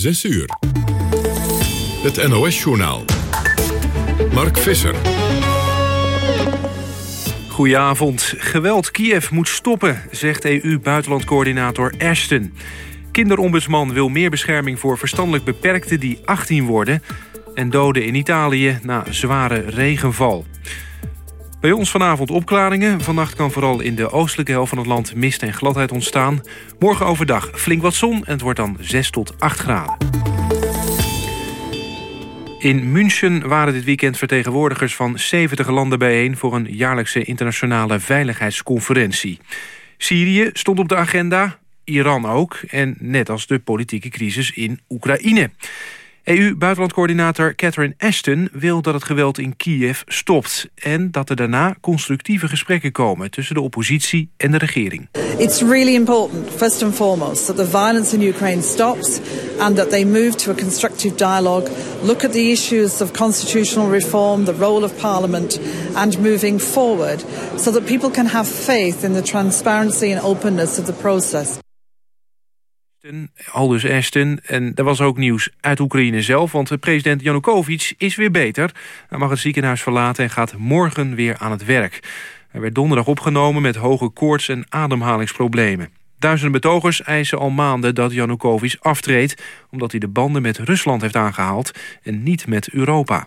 6 uur. Het NOS-journaal. Mark Visser. Goedenavond. Geweld Kiev moet stoppen, zegt EU-buitenlandcoördinator Ashton. Kinderombudsman wil meer bescherming voor verstandelijk beperkten die 18 worden... en doden in Italië na zware regenval. Bij ons vanavond opklaringen. Vannacht kan vooral in de oostelijke helft van het land mist en gladheid ontstaan. Morgen overdag flink wat zon en het wordt dan 6 tot 8 graden. In München waren dit weekend vertegenwoordigers van 70 landen bijeen... voor een jaarlijkse internationale veiligheidsconferentie. Syrië stond op de agenda, Iran ook... en net als de politieke crisis in Oekraïne. EU-buitenlandcoördinator Catherine Ashton wil dat het geweld in Kiev stopt... en dat er daarna constructieve gesprekken komen tussen de oppositie en de regering. It's really important, first and foremost, that the violence in Ukraine stops... and that they move to a constructive dialogue, look at the issues of constitutional reform, the role of parliament, and moving forward... so that people can have faith in the transparency and openness of the process. Aldus Ashton. En er was ook nieuws uit Oekraïne zelf, want president Janukovic is weer beter. Hij mag het ziekenhuis verlaten en gaat morgen weer aan het werk. Hij werd donderdag opgenomen met hoge koorts en ademhalingsproblemen. Duizenden betogers eisen al maanden dat Janukovic aftreedt... omdat hij de banden met Rusland heeft aangehaald en niet met Europa.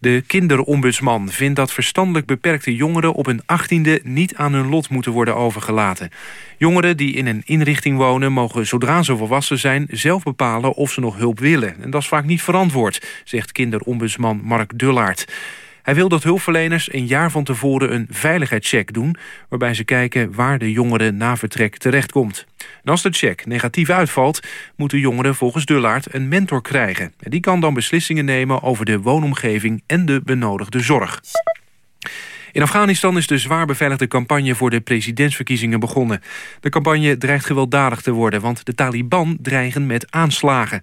De kinderombudsman vindt dat verstandelijk beperkte jongeren op hun achttiende niet aan hun lot moeten worden overgelaten. Jongeren die in een inrichting wonen mogen zodra ze volwassen zijn zelf bepalen of ze nog hulp willen. En dat is vaak niet verantwoord, zegt kinderombudsman Mark Dullaert. Hij wil dat hulpverleners een jaar van tevoren een veiligheidscheck doen... waarbij ze kijken waar de jongere na vertrek terechtkomt. En als de check negatief uitvalt... moet de jongere volgens Dullaert een mentor krijgen. En die kan dan beslissingen nemen over de woonomgeving... en de benodigde zorg. In Afghanistan is de zwaar beveiligde campagne voor de presidentsverkiezingen begonnen. De campagne dreigt gewelddadig te worden, want de Taliban dreigen met aanslagen.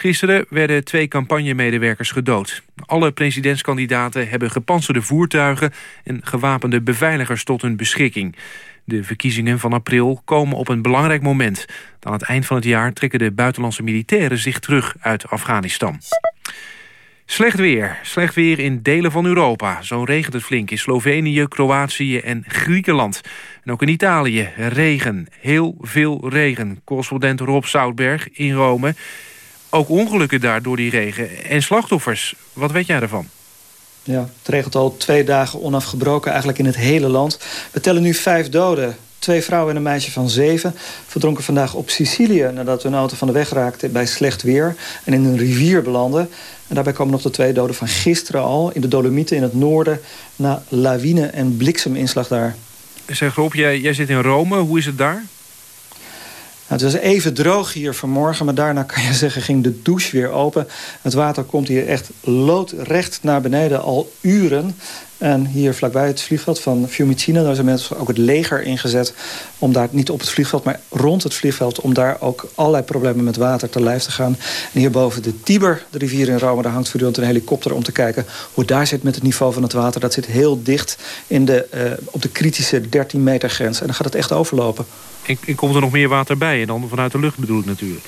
Gisteren werden twee campagnemedewerkers gedood. Alle presidentskandidaten hebben gepantserde voertuigen... en gewapende beveiligers tot hun beschikking. De verkiezingen van april komen op een belangrijk moment. Aan het eind van het jaar trekken de buitenlandse militairen zich terug uit Afghanistan. Slecht weer. Slecht weer in delen van Europa. Zo regent het flink in Slovenië, Kroatië en Griekenland. En ook in Italië. Regen. Heel veel regen. Correspondent Rob Zoutberg in Rome. Ook ongelukken daar door die regen. En slachtoffers. Wat weet jij ervan? Ja, het regent al twee dagen onafgebroken eigenlijk in het hele land. We tellen nu vijf doden. Twee vrouwen en een meisje van zeven verdronken vandaag op Sicilië... nadat hun auto van de weg raakte bij slecht weer en in een rivier belanden. En daarbij komen nog de twee doden van gisteren al... in de Dolomieten in het noorden na lawine en blikseminslag daar. Zeg Rob, jij, jij zit in Rome. Hoe is het daar? Nou, het was even droog hier vanmorgen, maar daarna kan je zeggen ging de douche weer open. Het water komt hier echt loodrecht naar beneden al uren. En hier vlakbij het vliegveld van Fiumicino... daar zijn mensen ook het leger ingezet... om daar niet op het vliegveld, maar rond het vliegveld... om daar ook allerlei problemen met water te lijf te gaan. En hierboven de Tiber, de rivier in Rome... daar hangt voortdurend een helikopter om te kijken... hoe daar zit met het niveau van het water. Dat zit heel dicht in de, uh, op de kritische 13 meter grens. En dan gaat het echt overlopen. En, komt er nog meer water bij? En dan vanuit de lucht bedoel ik natuurlijk.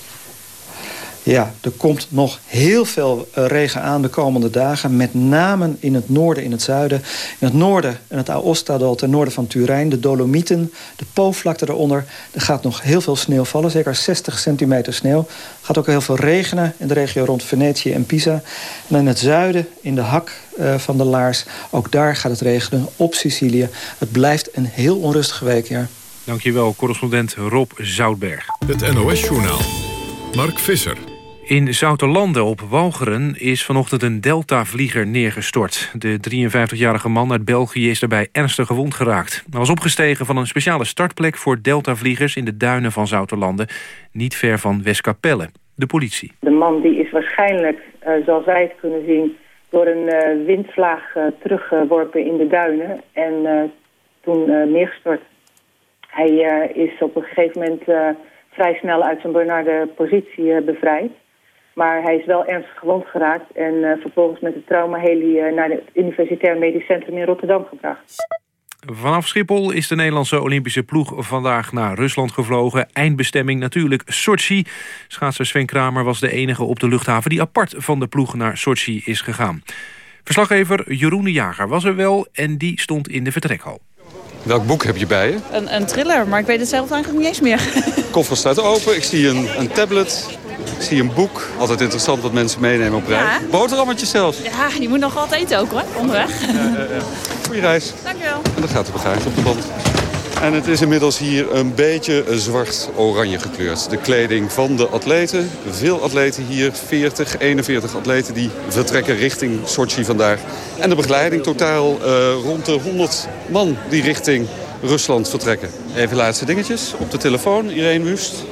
Ja, er komt nog heel veel eh, regen aan de komende dagen. Met name in het noorden, in het zuiden. In het noorden, in het Aostadal, ten noorden van Turijn. De Dolomieten, de Po-vlakte eronder. Er gaat nog heel veel sneeuw vallen. Zeker 60 centimeter sneeuw. Gaat ook heel veel regenen in de regio rond Venetië en Pisa. En in het zuiden, in de hak uh, van de Laars. Ook daar gaat het regenen op Sicilië. Het blijft een heel onrustige week, ja. Dankjewel, correspondent Rob Zoutberg. Het NOS-journaal. Mark Visser. In Zouterlanden op Walcheren is vanochtend een Delta-vlieger neergestort. De 53-jarige man uit België is daarbij ernstig gewond geraakt. Hij was opgestegen van een speciale startplek voor Delta-vliegers... in de duinen van Zouterlanden, niet ver van Westkapelle. De politie. De man die is waarschijnlijk, uh, zoals wij het kunnen zien... door een uh, windvlaag uh, teruggeworpen in de duinen en toen neergestort. Hij is op een gegeven moment vrij snel uit zijn benarde positie bevrijd. Maar hij is wel ernstig gewond geraakt en vervolgens met de traumaheli naar het Universitair Medisch Centrum in Rotterdam gebracht. Vanaf Schiphol is de Nederlandse Olympische ploeg vandaag naar Rusland gevlogen. Eindbestemming natuurlijk Sochi. Schaatser Sven Kramer was de enige op de luchthaven... die apart van de ploeg naar Sochi is gegaan. Verslaggever Jeroen de Jager was er wel en die stond in de vertrekhal. Welk boek heb je bij je? Een, een thriller, maar ik weet het zelf eigenlijk niet eens meer. De koffer staat open, ik zie een, een tablet, ik zie een boek. Altijd interessant wat mensen meenemen op reis. Ja. Boterhammetjes zelfs. Ja, je moet nog wat eten ook hoor, onderweg. Goeie reis. Dankjewel. En dan gaat de bagage op de band. En het is inmiddels hier een beetje zwart-oranje gekleurd. De kleding van de atleten. Veel atleten hier, 40, 41 atleten die vertrekken richting Sochi vandaag. En de begeleiding totaal eh, rond de 100 man die richting Rusland vertrekken. Even laatste dingetjes op de telefoon. Irene Wust.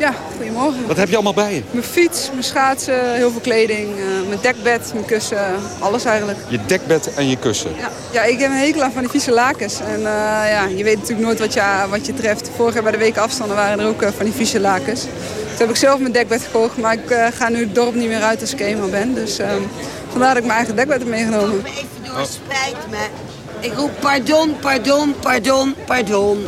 Ja, goedemorgen. Wat heb je allemaal bij je? Mijn fiets, mijn schaatsen, heel veel kleding, eh, mijn dekbed, mijn kussen, alles eigenlijk. Je dekbed en je kussen. Ja, ja ik heb een hekel aan van die vieze lakens. En eh, ja, je weet natuurlijk nooit wat je, wat je treft. Vorig jaar bij de week afstanden waren er ook eh, van die vieze lakens. Toen heb ik zelf mijn dekbed gekocht, maar ik eh, ga nu het dorp niet meer uit als ik eenmaal ben. Dus ehm, vandaar dat ik mijn eigen dekbed heb meegenomen. Even door, spijt me. Ik roep pardon, pardon, pardon, pardon.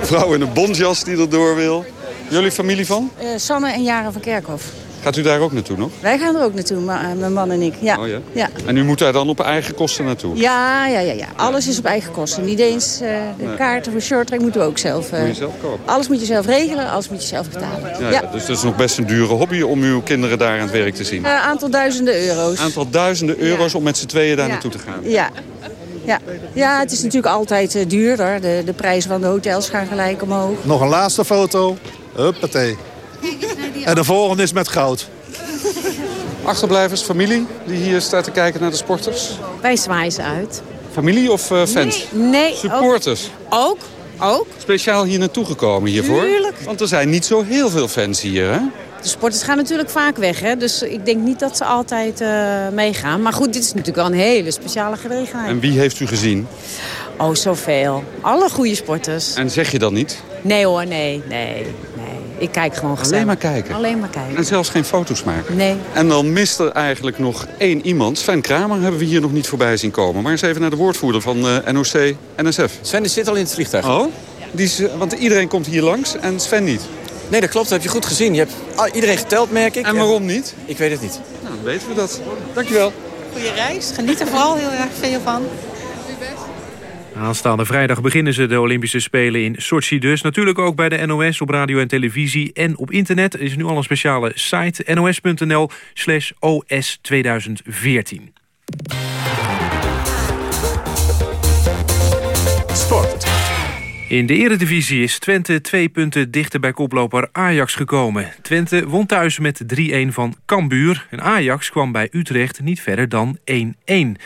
Vrouw in een bontjas die erdoor wil. Jullie familie van? Uh, Sanne en Jaren van Kerkhof. Gaat u daar ook naartoe nog? Wij gaan er ook naartoe, uh, mijn man en ik. Ja. Oh ja? Ja. En u moet daar dan op eigen kosten naartoe? Ja, ja, ja, ja. Alles is op eigen kosten. Niet eens uh, de Nee. kaarten voor shorttrack moeten we ook zelf... Moet je zelf kopen? Alles moet je zelf regelen, alles moet je zelf betalen. Ja, ja. Dus dat is nog best een dure hobby om uw kinderen daar aan het werk te zien. Een aantal duizenden euro's. aantal duizenden euro's om met z'n tweeën daar Ja. naartoe te gaan. Ja. Ja. ja, het is natuurlijk altijd uh, duurder. De, de prijzen van de hotels gaan gelijk omhoog. Nog een laatste foto. Huppatee. En de volgende is met goud. Achterblijvers, familie die hier staat te kijken naar de sporters? Wij zwaaien ze uit. Familie of uh, fans? Nee, nee Supporters? Ook. ook. Speciaal hier naartoe gekomen hiervoor? Tuurlijk. Want er zijn niet zo heel veel fans hier, hè? De sporters gaan natuurlijk vaak weg, hè? dus ik denk niet dat ze altijd uh, meegaan. Maar goed, dit is natuurlijk wel een hele speciale gelegenheid. En wie heeft u gezien? Oh, zoveel. Alle goede sporters. En zeg je dat niet? Nee hoor, nee, nee. Ik kijk gewoon gezellig. Alleen maar kijken? Alleen maar kijken. En zelfs geen foto's maken? Nee. En dan mist er eigenlijk nog één iemand. Sven Kramer hebben we hier nog niet voorbij zien komen. Maar eens even naar de woordvoerder van uh, NOC-NSF. Sven zit al in het vliegtuig. Oh? Die is, want iedereen komt hier langs en Sven niet. Nee, dat klopt. Dat heb je goed gezien. Je hebt iedereen geteld, merk ik. En waarom niet? Ik weet het niet. Nou, dan weten we dat. Dankjewel. Goeie reis. Geniet er vooral heel erg veel van. Aanstaande vrijdag beginnen ze de Olympische Spelen in Sochi dus. Natuurlijk ook bij de NOS op radio en televisie en op internet. Er is nu al een speciale site nos.nl slash os 2014. Sport. In de eredivisie is Twente twee punten dichter bij koploper Ajax gekomen. Twente won thuis met 3-1 van Cambuur. En Ajax kwam bij Utrecht niet verder dan 1-1.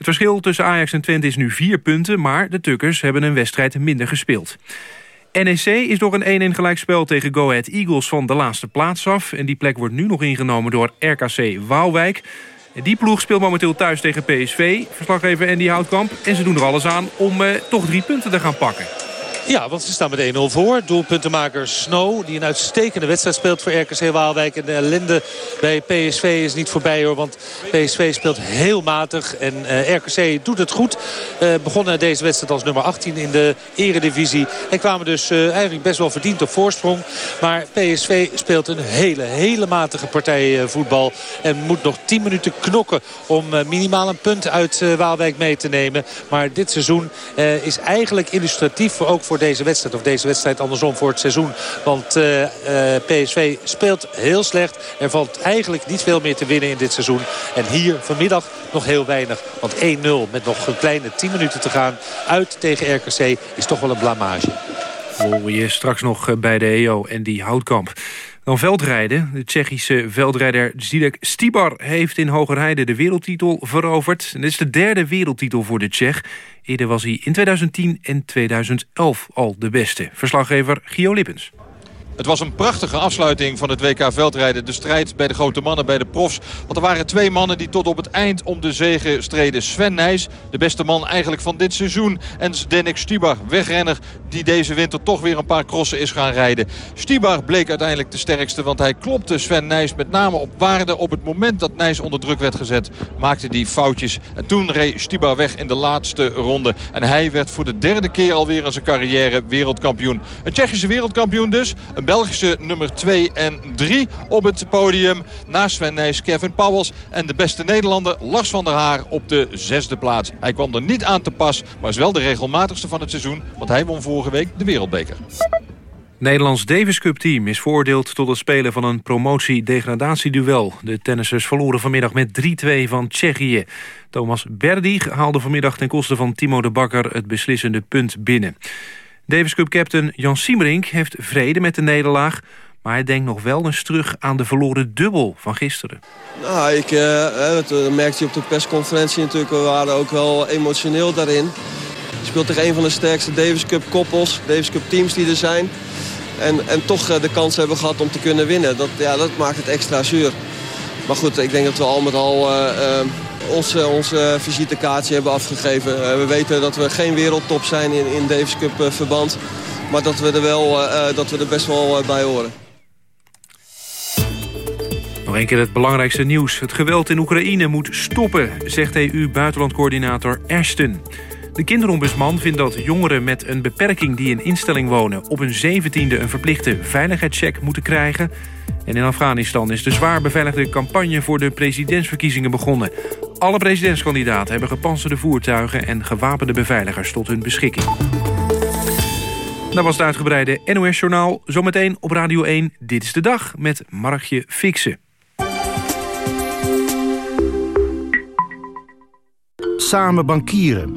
Het verschil tussen Ajax en Twente is nu vier punten... maar de Tukkers hebben een wedstrijd minder gespeeld. NEC is door een 1-1 gelijkspel tegen Go Ahead Eagles van de laatste plaats af. En die plek wordt nu nog ingenomen door RKC Waalwijk. Die ploeg speelt momenteel thuis tegen PSV. Verslaggever Andy Houtkamp. En ze doen er alles aan om eh, toch drie punten te gaan pakken. Ja, want ze staan met 1-0 voor. Doelpuntenmaker Snow, die een uitstekende wedstrijd speelt voor RKC Waalwijk. En de ellende bij PSV is niet voorbij hoor. Want PSV speelt heel matig en uh, RKC doet het goed. Uh, begonnen deze wedstrijd als nummer 18 in de eredivisie. En kwamen dus uh, eigenlijk best wel verdiend op voorsprong. Maar PSV speelt een hele, hele matige partij voetbal. En moet nog 10 minuten knokken om minimaal een punt uit Waalwijk mee te nemen. Maar dit seizoen is eigenlijk illustratief voor ook voor deze wedstrijd. Of deze wedstrijd andersom voor het seizoen. Want uh, uh, PSV speelt heel slecht. Er valt eigenlijk niet veel meer te winnen in dit seizoen. En hier vanmiddag nog heel weinig. Want 1-0 met nog een kleine 10 minuten te gaan uit tegen RKC is toch wel een blamage. Hoor je straks nog bij de EO en die houtkamp. Dan veldrijden. De Tsjechische veldrijder Zidek Stibar heeft in Hogerheide de wereldtitel veroverd. Dit is de derde wereldtitel voor de Tsjech. Eerder was hij in 2010 en 2011 al de beste. Verslaggever Gio Lippens. Het was een prachtige afsluiting van het WK veldrijden. De strijd bij de grote mannen, bij de profs. Want er waren twee mannen die tot op het eind om de zegen streden. Sven Nijs, de beste man eigenlijk van dit seizoen. En Denik Stibar, wegrenner die deze winter toch weer een paar crossen is gaan rijden. Stibar bleek uiteindelijk de sterkste, want hij klopte Sven Nijs met name op waarde. Op het moment dat Nijs onder druk werd gezet, maakte hij foutjes. En toen reed Stibar weg in de laatste ronde. En hij werd voor de derde keer alweer in zijn carrière wereldkampioen. Een Tsjechische wereldkampioen dus. Belgische nummer 2 en 3 op het podium. Naast Sven Nijs, Kevin Pauwels en de beste Nederlander Lars van der Haar op de zesde plaats. Hij kwam er niet aan te pas, maar is wel de regelmatigste van het seizoen. Want hij won vorige week de wereldbeker. Nederlands Davis Cup team is veroordeeld tot het spelen van een promotie-degradatieduel. De tennissers verloren vanmiddag met 3-2 van Tsjechië. Thomas Berdig haalde vanmiddag ten koste van Timo de Bakker het beslissende punt binnen. Davis Cup captain Jan Siemerink heeft vrede met de nederlaag... maar hij denkt nog wel eens terug aan de verloren dubbel van gisteren. Nou, ik, uh, dat merkte je op de persconferentie natuurlijk. We waren ook wel emotioneel daarin. Je speelt tegen een van de sterkste Davis Cup koppels, Davis Cup teams die er zijn. En, en toch de kans hebben gehad om te kunnen winnen. Dat, ja, dat maakt het extra zuur. Maar goed, ik denk dat we al met al uh, onze, onze visitekaartje hebben afgegeven. Uh, we weten dat we geen wereldtop zijn in, in Davis Cup verband. Maar dat we er, wel, dat we er best wel bij horen. Nog een keer het belangrijkste nieuws. Het geweld in Oekraïne moet stoppen, zegt EU-buitenlandcoördinator Ashton. De kinderombudsman vindt dat jongeren met een beperking die in instelling wonen... op hun zeventiende een verplichte veiligheidscheck moeten krijgen. En in Afghanistan is de zwaar beveiligde campagne voor de presidentsverkiezingen begonnen. Alle presidentskandidaten hebben gepantserde voertuigen en gewapende beveiligers tot hun beschikking. Dat was het uitgebreide NOS-journaal. Zometeen op Radio 1 Dit is de Dag met Markje Fixen. Samen bankieren.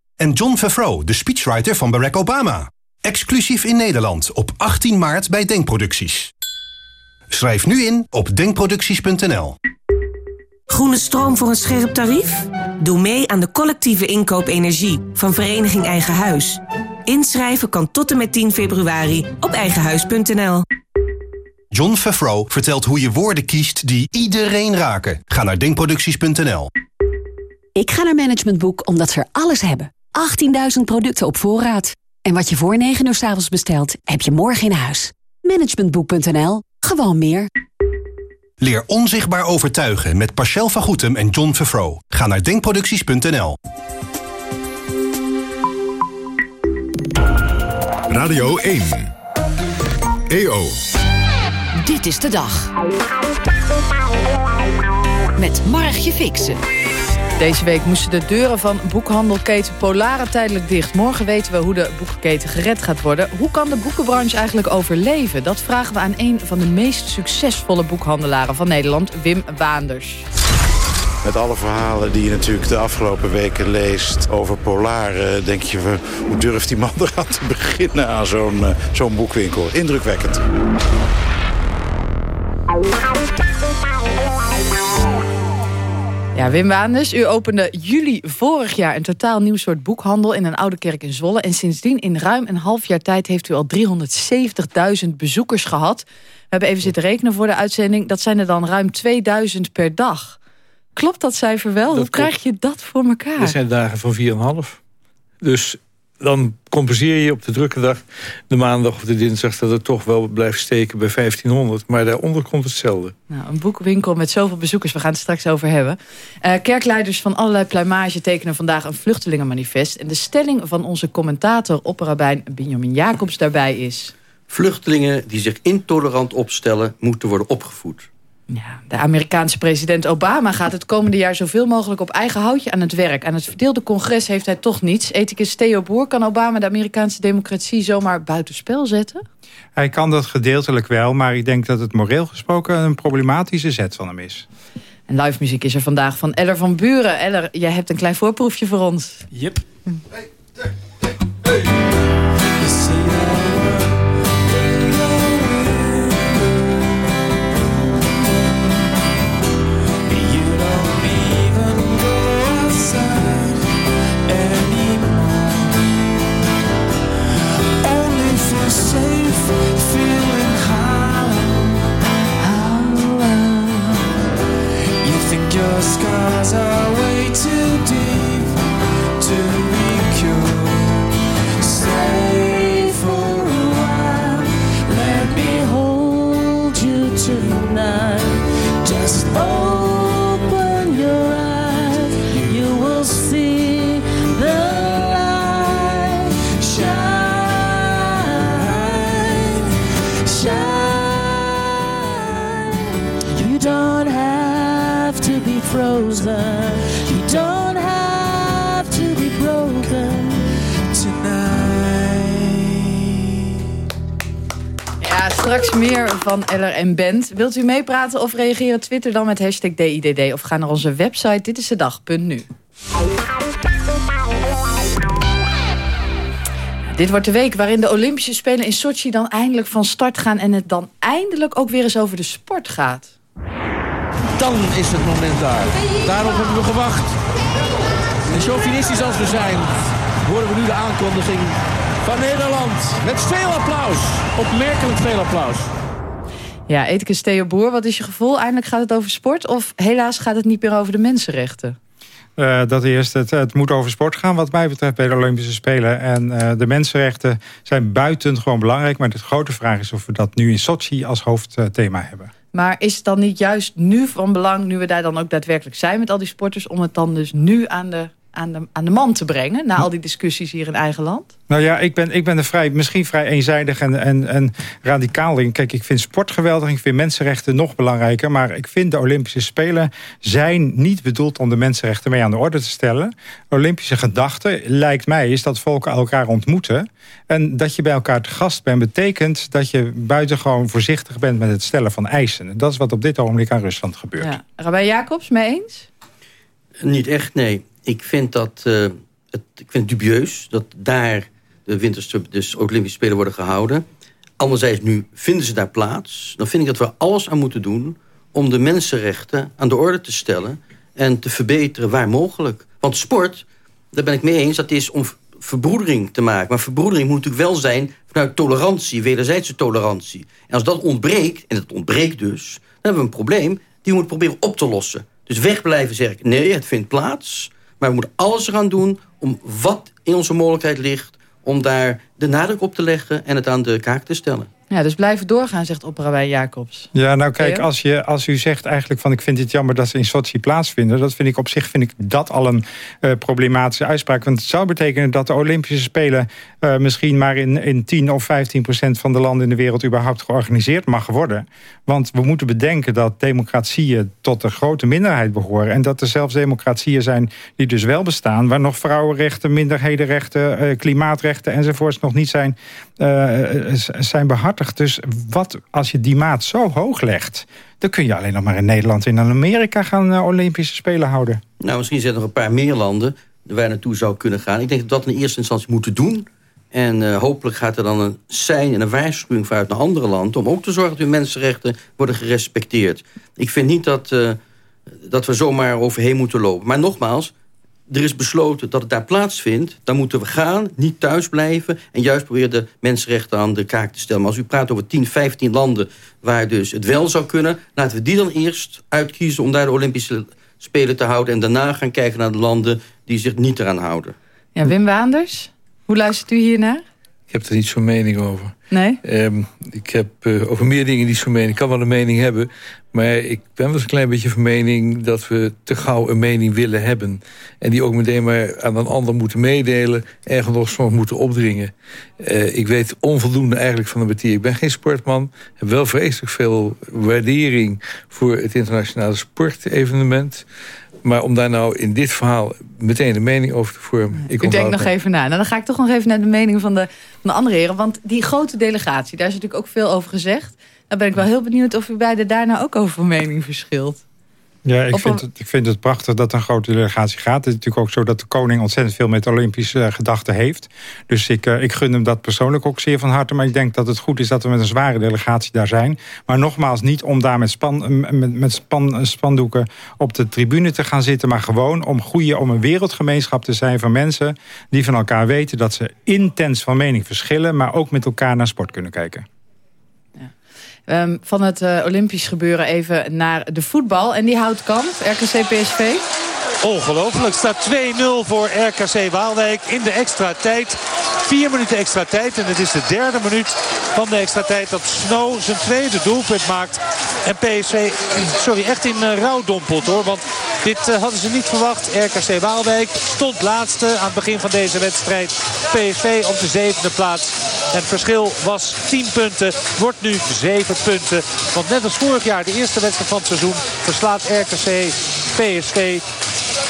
en John Favreau, de speechwriter van Barack Obama. Exclusief in Nederland op 18 maart bij Denkproducties. Schrijf nu in op denkproducties.nl. Groene stroom voor een scherp tarief? Doe mee aan de collectieve inkoop energie van Vereniging Eigen Huis. Inschrijven kan tot en met 10 februari op eigenhuis.nl. John Favreau vertelt hoe je woorden kiest die iedereen raken. Ga naar denkproducties.nl. Ik ga naar Management Boek omdat ze er alles hebben. 18.000 producten op voorraad. En wat je voor 9 uur s avonds bestelt, heb je morgen in huis. Managementboek.nl. Gewoon meer. Leer onzichtbaar overtuigen met Pascal van Goetem en John Favreau. Ga naar denkproducties.nl. Radio 1. EO. Dit is de dag. Met Margje Fixen. Deze week moesten de deuren van boekhandelketen Polare tijdelijk dicht. Morgen weten we hoe de boekenketen gered gaat worden. Hoe kan de boekenbranche eigenlijk overleven? Dat vragen we aan een van de meest succesvolle boekhandelaren van Nederland, Wim Waanders. Met alle verhalen die je natuurlijk de afgelopen weken leest over Polar... denk je, hoe durft die man eraan te beginnen aan zo'n uh, zo'n boekwinkel? Indrukwekkend. Ja, Wim Waanders, u opende juli vorig jaar een totaal nieuw soort boekhandel in een oude kerk in Zwolle. En sindsdien in ruim een half jaar tijd heeft u al 370.000 bezoekers gehad. We hebben even zitten rekenen voor de uitzending. Dat zijn er dan ruim 2000 per dag. Klopt dat cijfer wel? Hoe krijg je dat voor elkaar? Er zijn dagen van 4,5. Dus dan compenseer je op de drukke dag, de maandag of de dinsdag... dat het toch wel blijft steken bij 1500. Maar daaronder komt hetzelfde. Nou, een boekwinkel met zoveel bezoekers, we gaan het straks over hebben. Uh, kerkleiders van allerlei pluimage tekenen vandaag een vluchtelingenmanifest. En de stelling van onze commentator, opperrabijn Benjamin Jacobs, daarbij is... Vluchtelingen die zich intolerant opstellen, moeten worden opgevoed. Ja, de Amerikaanse president Obama gaat het komende jaar zoveel mogelijk op eigen houtje aan het werk. Aan het verdeelde congres heeft hij toch niets. Ethicus Theo Boer, kan Obama de Amerikaanse democratie zomaar buitenspel zetten? Hij kan dat gedeeltelijk wel, maar ik denk dat het moreel gesproken een problematische zet van hem is. En live muziek is er vandaag van Eller van Buren. Eller, jij hebt een klein voorproefje voor ons. Yep. Hey, scars are Ja, straks meer van Eller en Bent. Wilt u meepraten of reageren? Twitter dan met hashtag DIDD of ga naar onze website Dit is de. Dit wordt de week waarin de Olympische Spelen in Sochi dan eindelijk van start gaan... en het dan eindelijk ook weer eens over de sport gaat. Dan is het moment daar. Daarop hebben we gewacht. En chauvinistisch als we zijn, horen we nu de aankondiging van Nederland. Met veel applaus. Opmerkelijk veel applaus. Ja, ethicus Theo Boer, wat is je gevoel? Eindelijk gaat het over sport of helaas gaat het niet meer over de mensenrechten? Uh, dat eerst, het, het, moet over sport gaan wat mij betreft bij de Olympische Spelen. En uh, de mensenrechten zijn buitengewoon belangrijk. Maar de grote vraag is of we dat nu in Sochi als hoofdthema hebben. Maar is het dan niet juist nu van belang, nu we daar dan ook daadwerkelijk zijn met al die sporters... om het dan dus nu aan de, aan de, aan de man te brengen, na al die discussies hier in eigen land? Nou ja, ik ben, ik ben er vrij, misschien vrij eenzijdig en, en, en radicaal in. Kijk, ik vind sport geweldig, ik vind mensenrechten nog belangrijker. Maar ik vind de Olympische Spelen zijn niet bedoeld om de mensenrechten mee aan de orde te stellen. Olympische gedachte, lijkt mij, is dat volken elkaar ontmoeten. En dat je bij elkaar te gast bent, betekent dat je buitengewoon voorzichtig bent met het stellen van eisen. En dat is wat op dit ogenblik aan Rusland gebeurt. Ja. Rabbi Jacobs, mee eens? Niet echt, nee. Ik vind dat... Uh, het, ik vind het dubieus dat daar de winterse dus Olympische Spelen worden gehouden. Anderzijds, nu vinden ze daar plaats. Dan vind ik dat we alles aan moeten doen om de mensenrechten aan de orde te stellen... en te verbeteren waar mogelijk. Want sport, daar ben ik mee eens, dat is om verbroedering te maken. Maar verbroedering moet natuurlijk wel zijn vanuit tolerantie, wederzijdse tolerantie. En als dat ontbreekt, en dat ontbreekt dus... dan hebben we een probleem die we moeten proberen op te lossen. Dus wegblijven zeg ik, nee, het vindt plaats... maar we moeten alles eraan doen om wat in onze mogelijkheid ligt om daar de nadruk op te leggen en het aan de kaak te stellen. Ja, dus blijven doorgaan, zegt Opperawij Jacobs. Ja, nou kijk, als, je, als u zegt eigenlijk van... ik vind het jammer dat ze in Sochi plaatsvinden... dat vind ik op zich vind ik dat al een uh, problematische uitspraak. Want het zou betekenen dat de Olympische Spelen... Uh, misschien maar in, in 10 of 15 procent van de landen in de wereld... überhaupt georganiseerd mag worden. Want we moeten bedenken dat democratieën tot de grote minderheid behoren... en dat er zelfs democratieën zijn die dus wel bestaan... waar nog vrouwenrechten, minderhedenrechten, uh, klimaatrechten enzovoorts nog niet zijn, zijn behartigd dus wat als je die maat zo hoog legt... dan kun je alleen nog maar in Nederland en in Amerika gaan uh, Olympische Spelen houden. Nou, misschien zijn er nog een paar meer landen waar naartoe zou kunnen gaan. Ik denk dat dat in eerste instantie moeten doen. En uh, hopelijk gaat er dan een sein en een waarschuwing vanuit naar andere landen... om ook te zorgen dat hun mensenrechten worden gerespecteerd. Ik vind niet dat uh, dat we zomaar overheen moeten lopen. Maar nogmaals, er is besloten dat het daar plaatsvindt. Dan moeten we gaan, niet thuis blijven... en juist proberen de mensenrechten aan de kaak te stellen. Maar als u praat over 10, 15 landen waar dus het wel zou kunnen... laten we die dan eerst uitkiezen om daar de Olympische Spelen te houden... en daarna gaan kijken naar de landen die zich niet eraan houden. Ja, Wim Waanders, hoe luistert u hiernaar? Ik heb er niet zo'n mening over. Nee? Ehm, ik heb eh, over meer dingen niet zo'n mening. Ik kan wel een mening hebben. Maar ik ben wel eens een klein beetje van mening... dat we te gauw een mening willen hebben. En die ook meteen maar aan een ander moeten meedelen. Ergens nog soms moeten opdringen. Eh, ik weet onvoldoende eigenlijk van de materie. Ik ben geen sportman. heb wel vreselijk veel waardering... voor het internationale sportevenement. Maar om daar nou in dit verhaal meteen een mening over te vormen... Ik onthoud nog even na. Nou, dan ga ik toch nog even naar de mening van de, van de andere heren. Want die grote delegatie, daar is natuurlijk ook veel over gezegd. Dan ben ik wel heel benieuwd of u beiden daar nou ook over mening verschilt. Ja, ik vind, het, ik vind het prachtig dat een grote delegatie gaat. Het is natuurlijk ook zo dat de koning ontzettend veel met Olympische eh, gedachten heeft. Dus ik, eh, ik gun hem dat persoonlijk ook zeer van harte. Maar ik denk dat het goed is dat we met een zware delegatie daar zijn. Maar nogmaals, niet om daar met, span, met, met span, spandoeken op de tribune te gaan zitten. Maar gewoon om, goede, om een wereldgemeenschap te zijn van mensen... die van elkaar weten dat ze intens van mening verschillen... maar ook met elkaar naar sport kunnen kijken. Ehm, van het eh, Olympisch gebeuren even naar de voetbal. En die houdt kamp, RKC PSV. Ongelooflijk. Staat 2-0 voor RKC Waalwijk in de extra tijd. Vier minuten extra tijd. En het is de derde minuut van de extra tijd dat Snow zijn tweede doelpunt maakt. En PSV, sorry, echt in uh, rouw dompelt hoor. Want dit uh, hadden ze niet verwacht. RKC Waalwijk stond laatste aan het begin van deze wedstrijd. PSV op de zevende plaats. En het verschil was 10 punten. Wordt nu 7 punten. Want net als vorig jaar, de eerste wedstrijd van het seizoen... verslaat RKC PSV.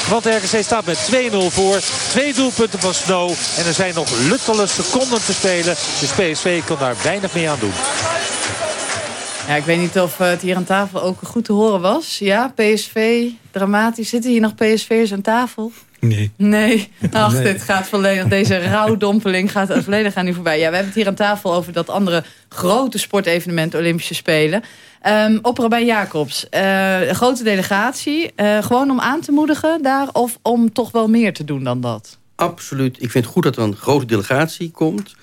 Want RKC staat met 2-0 voor. Twee doelpunten van Snow. En er zijn nog luttele seconden te spelen. Dus PSV kan daar weinig mee aan doen. Ja, ik weet niet of eh, het hier aan tafel ook goed te horen was. Ja, PSV, dramatisch. Zitten hier nog PSV'ers aan tafel? Nee. Nee, ach, Nee. dit gaat volledig, deze rouwdompeling gaat volledig aan u voorbij. Ja, we hebben het hier aan tafel over dat andere grote sportevenement, Olympische Spelen. Ehm op Rabijn Jacobs, eh, een grote delegatie. eh, gewoon om aan te moedigen daar of om toch wel meer te doen dan dat? Absoluut. Ik vind het goed dat er een grote delegatie komt.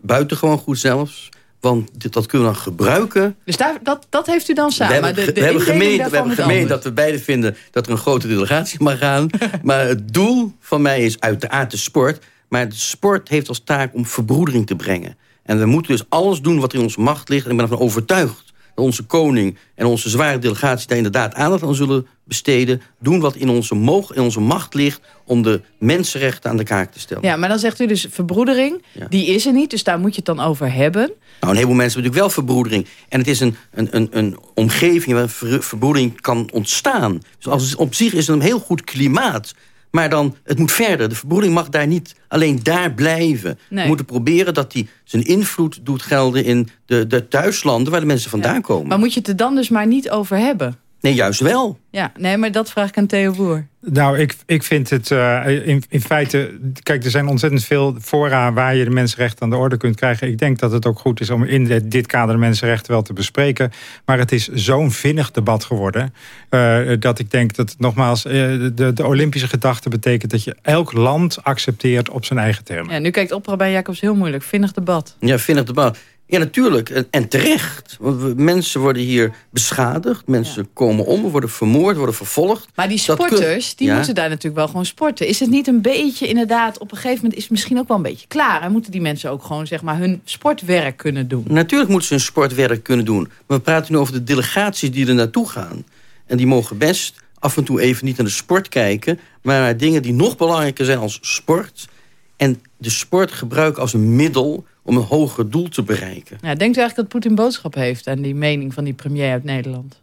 Buitengewoon goed zelfs. Want dat kunnen we dan gebruiken. Dus daar, dat, dat heeft u dan samen. we hebben, de, we hebben gemeend, we hebben dat we beide vinden dat er een grote delegatie mag gaan. maar het doel van mij is uiteraard de sport. Maar de sport heeft als taak om verbroedering te brengen. En we moeten dus alles doen wat in onze macht ligt. En ik ben ervan overtuigd onze koning en onze zware delegatie... daar inderdaad aandacht aan zullen besteden. Doen wat in onze, moog, in onze macht ligt om de mensenrechten aan de kaak te stellen. Ja, maar dan zegt u dus verbroedering, die is er niet. Dus daar moet je het dan over hebben. Nou, een heleboel mensen hebben natuurlijk wel verbroedering. En het is een, een, een, een omgeving waar ver- verbroedering kan ontstaan. Dus als, op zich is het een heel goed klimaat. Maar dan, het moet verder. De verbroedering mag daar niet alleen daar blijven. Nee. We moeten proberen dat hij zijn invloed doet gelden... in de, de thuislanden waar de mensen vandaan komen. Maar moet je het er dan dus maar niet over hebben? Nee, juist wel. Ja, nee, maar dat vraag ik aan Theo Boer. Nou, ik, ik vind het eh, in, in feite... Kijk, er zijn ontzettend veel fora waar je de mensenrechten aan de orde kunt krijgen. Ik denk dat het ook goed is om in dit, dit kader de mensenrechten wel te bespreken. Maar het is zo'n vinnig debat geworden... eh, dat ik denk dat, nogmaals, eh, de, de Olympische gedachte betekent... dat je elk land accepteert op zijn eigen termen. Ja, nu kijkt Opera bij Jacobs heel moeilijk. Vinnig debat. Ja, vinnig debat. Ja, natuurlijk. En, en terecht. Want we- mensen worden hier beschadigd. Mensen komen om, worden vermoord, worden vervolgd. Maar die kun- sporters, die Ja. moeten daar natuurlijk wel gewoon sporten. Is het niet een beetje inderdaad, op een gegeven moment is het misschien ook wel een beetje klaar. En moeten die mensen ook gewoon zeg maar hun sportwerk kunnen doen? Natuurlijk moeten ze hun sportwerk kunnen doen. Maar we praten nu over de delegaties die er naartoe gaan. En die mogen best af en toe even niet naar de sport kijken... maar naar dingen die nog belangrijker zijn als sport. En de sport gebruiken als een middel om een hoger doel te bereiken. Ja, denkt u eigenlijk dat Poetin boodschap heeft aan die mening van die premier uit Nederland? Nou,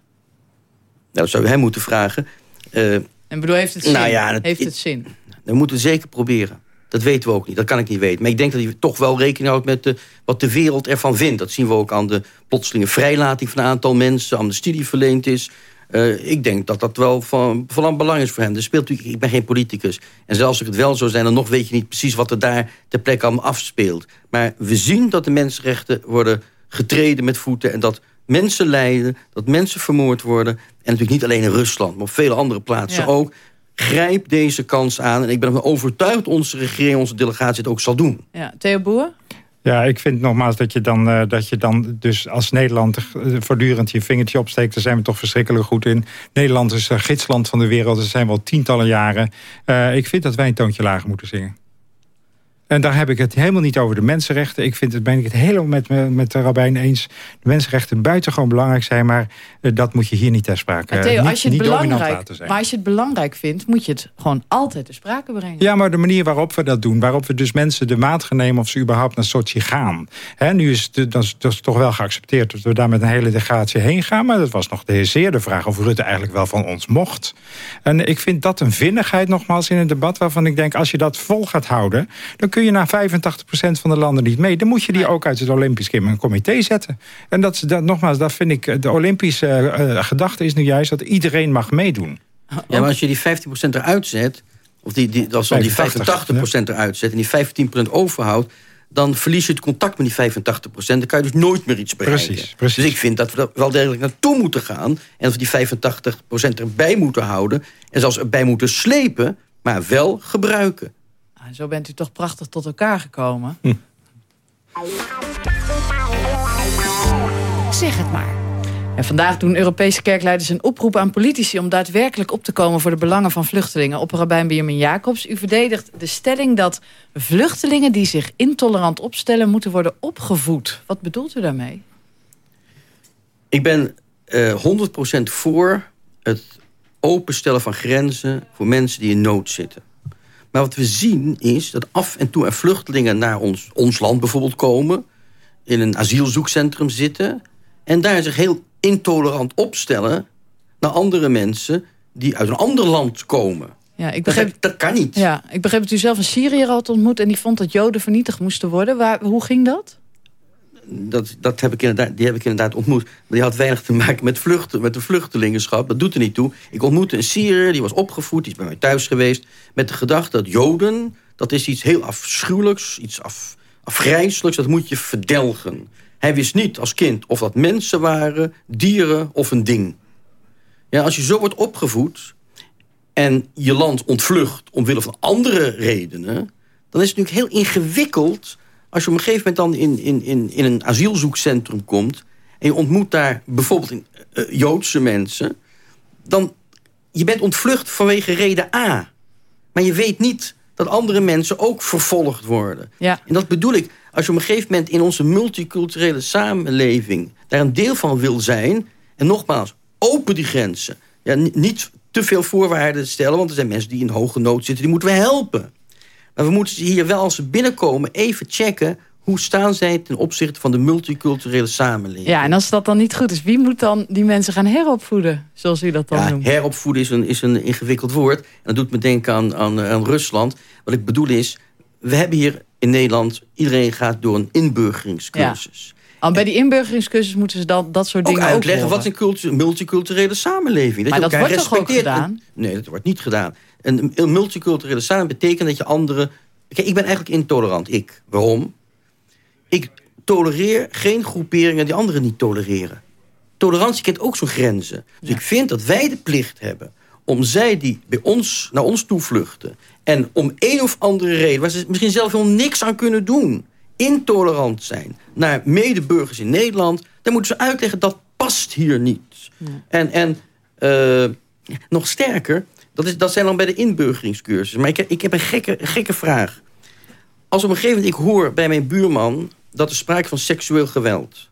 dat zou u hem moeten vragen. Eh, En bedoel, heeft het zin? Nou ja, dat- heeft het zin? we moeten het zeker proberen. Dat weten we ook niet, dat kan ik niet weten. Maar ik denk dat hij toch wel rekening houdt met de, wat de wereld ervan vindt. Dat zien we ook aan de plotselinge vrijlating van een aantal mensen... amnestie die verleend is. Eh, ik denk dat dat wel van, van belang is voor hem. Er speelt natuurlijk, ik ben geen politicus. En zelfs als het wel zou zijn, dan nog weet je niet precies... wat er daar ter plekke allemaal afspeelt. Maar we zien dat de mensenrechten worden getreden met voeten... en dat mensen lijden, dat mensen vermoord worden. En natuurlijk niet alleen in Rusland, maar op vele andere plaatsen Ja. ook. Grijp deze kans aan. En ik ben ervan overtuigd dat onze regering, onze delegatie het ook zal doen. Ja, Theo Boer? Ja, ik vind nogmaals dat je dan, eh, dat je dan dus als Nederland eh, voortdurend je vingertje opsteekt. Daar zijn we toch verschrikkelijk goed in. Nederland is een gidsland van de wereld. Dat zijn we al tientallen jaren. Eh, ik vind dat wij een toontje lager moeten zingen. En daar heb ik het helemaal niet over de mensenrechten. Ik vind het, ben ik het helemaal met, me- met de rabbijn eens. De mensenrechten buitengewoon belangrijk zijn. Maar eh, dat moet je hier niet ter sprake. Maar Theo, niet, als je het belangrijk, maar als je het belangrijk vindt, moet je het gewoon altijd ter sprake brengen. Ja, maar de manier waarop we dat doen... waarop we dus mensen de maat gaan nemen of ze überhaupt naar Sochi gaan. Hè, nu is het dat is, dat is toch wel geaccepteerd dat we daar met een hele delegatie heen gaan... maar dat was nog de zeer de vraag of Rutte eigenlijk wel van ons mocht. En ik vind dat een vinnigheid nogmaals in een debat... waarvan ik denk, als je dat vol gaat houden... dan kun je naar 85% van de landen niet mee. Dan moet je die ook uit het Olympisch comité zetten. En dat, dat, nogmaals, dat vind ik... de Olympische eh, eh, gedachte is nu juist dat iedereen mag meedoen. Ja, maar als je die 15% eruit zet... of die, die, als dan die 85% eruit zet... en die 15% overhoudt... dan verlies je het contact met die 85%. Dan kan je dus nooit meer iets bereiken. Precies, precies. Dus ik vind dat we er wel degelijk naartoe moeten gaan... en dat we die 85% erbij moeten houden... en zelfs erbij moeten slepen, maar wel gebruiken. Zo bent u toch prachtig tot elkaar gekomen. Zeg het maar. En vandaag doen Europese kerkleiders een oproep aan politici... om daadwerkelijk op te komen voor de belangen van vluchtelingen. Op Rabijn Benjamin Jacobs, u verdedigt de stelling dat vluchtelingen... die zich intolerant opstellen, moeten worden opgevoed. Wat bedoelt u daarmee? Ik ben eh 100% voor het openstellen van grenzen... voor mensen die in nood zitten. Maar wat we zien is dat af en toe er vluchtelingen naar ons, ons land bijvoorbeeld komen... in een asielzoekcentrum zitten... en daar zich heel intolerant opstellen naar andere mensen... die uit een ander land komen. Ja, ik Dat, begreep, dat kan niet. ja, ik begreep dat u zelf een Syriër had ontmoet... en die vond dat Joden vernietigd moesten worden. Waar, hoe ging dat? Dat, dat heb ik inderdaad, die heb ik inderdaad ontmoet. Die had weinig te maken met, vluchten, met de vluchtelingenschap. Dat doet er niet toe. Ik ontmoette een Syriër, die was opgevoed, die is bij mij thuis geweest... met de gedachte dat Joden, dat is iets heel afschuwelijks... iets af, afgrijzelijks, dat moet je verdelgen. Hij wist niet als kind of dat mensen waren, dieren of een ding. Ja, als je zo wordt opgevoed en je land ontvlucht... omwille van andere redenen... dan is het natuurlijk heel ingewikkeld... als je op een gegeven moment dan in, in, in, in een asielzoekcentrum komt... en je ontmoet daar bijvoorbeeld in, eh, Joodse mensen... dan je bent ontvlucht vanwege reden A. Maar je weet niet dat andere mensen ook vervolgd worden. Ja. En dat bedoel ik, als je op een gegeven moment in onze multiculturele samenleving... daar een deel van wil zijn, en nogmaals, open die grenzen. Ja, ni- niet te veel voorwaarden stellen, want er zijn mensen die in hoge nood zitten... die moeten we helpen. Maar we moeten hier wel, als ze binnenkomen, even checken... hoe staan zij ten opzichte van de multiculturele samenleving. Ja, en als dat dan niet goed is, wie moet dan die mensen gaan heropvoeden? Zoals u dat dan Ja, noemt. heropvoeden is een, is een ingewikkeld woord. En dat doet me denken aan, aan, aan Rusland. Wat ik bedoel is, we hebben hier in Nederland... iedereen gaat door een inburgeringscursus. Al bij die inburgeringscursus moeten ze dan dat soort Ook dingen uitleggen ook wat is een cultu- multiculturele samenleving. Maar je dat wordt toch ook gedaan? Nee, dat wordt niet gedaan. Een, een multiculturele samenleving betekent dat je anderen... Kijk, ik ben eigenlijk intolerant, ik. Waarom? Ik tolereer geen groeperingen die anderen niet tolereren. Tolerantie kent ook zo'n grenzen. Dus ik vind dat wij de plicht hebben om zij die bij ons, naar ons toe vluchten... en om een of andere reden, waar ze misschien zelf helemaal niks aan kunnen doen... intolerant zijn naar medeburgers in Nederland... dan moeten ze uitleggen dat past hier niet. En, en eh, nog sterker, dat, is, dat zijn dan bij de inburgeringscursussen. Maar ik, ik heb een gekke, gekke vraag. Als op een gegeven moment ik hoor bij mijn buurman... dat er sprake van seksueel geweld...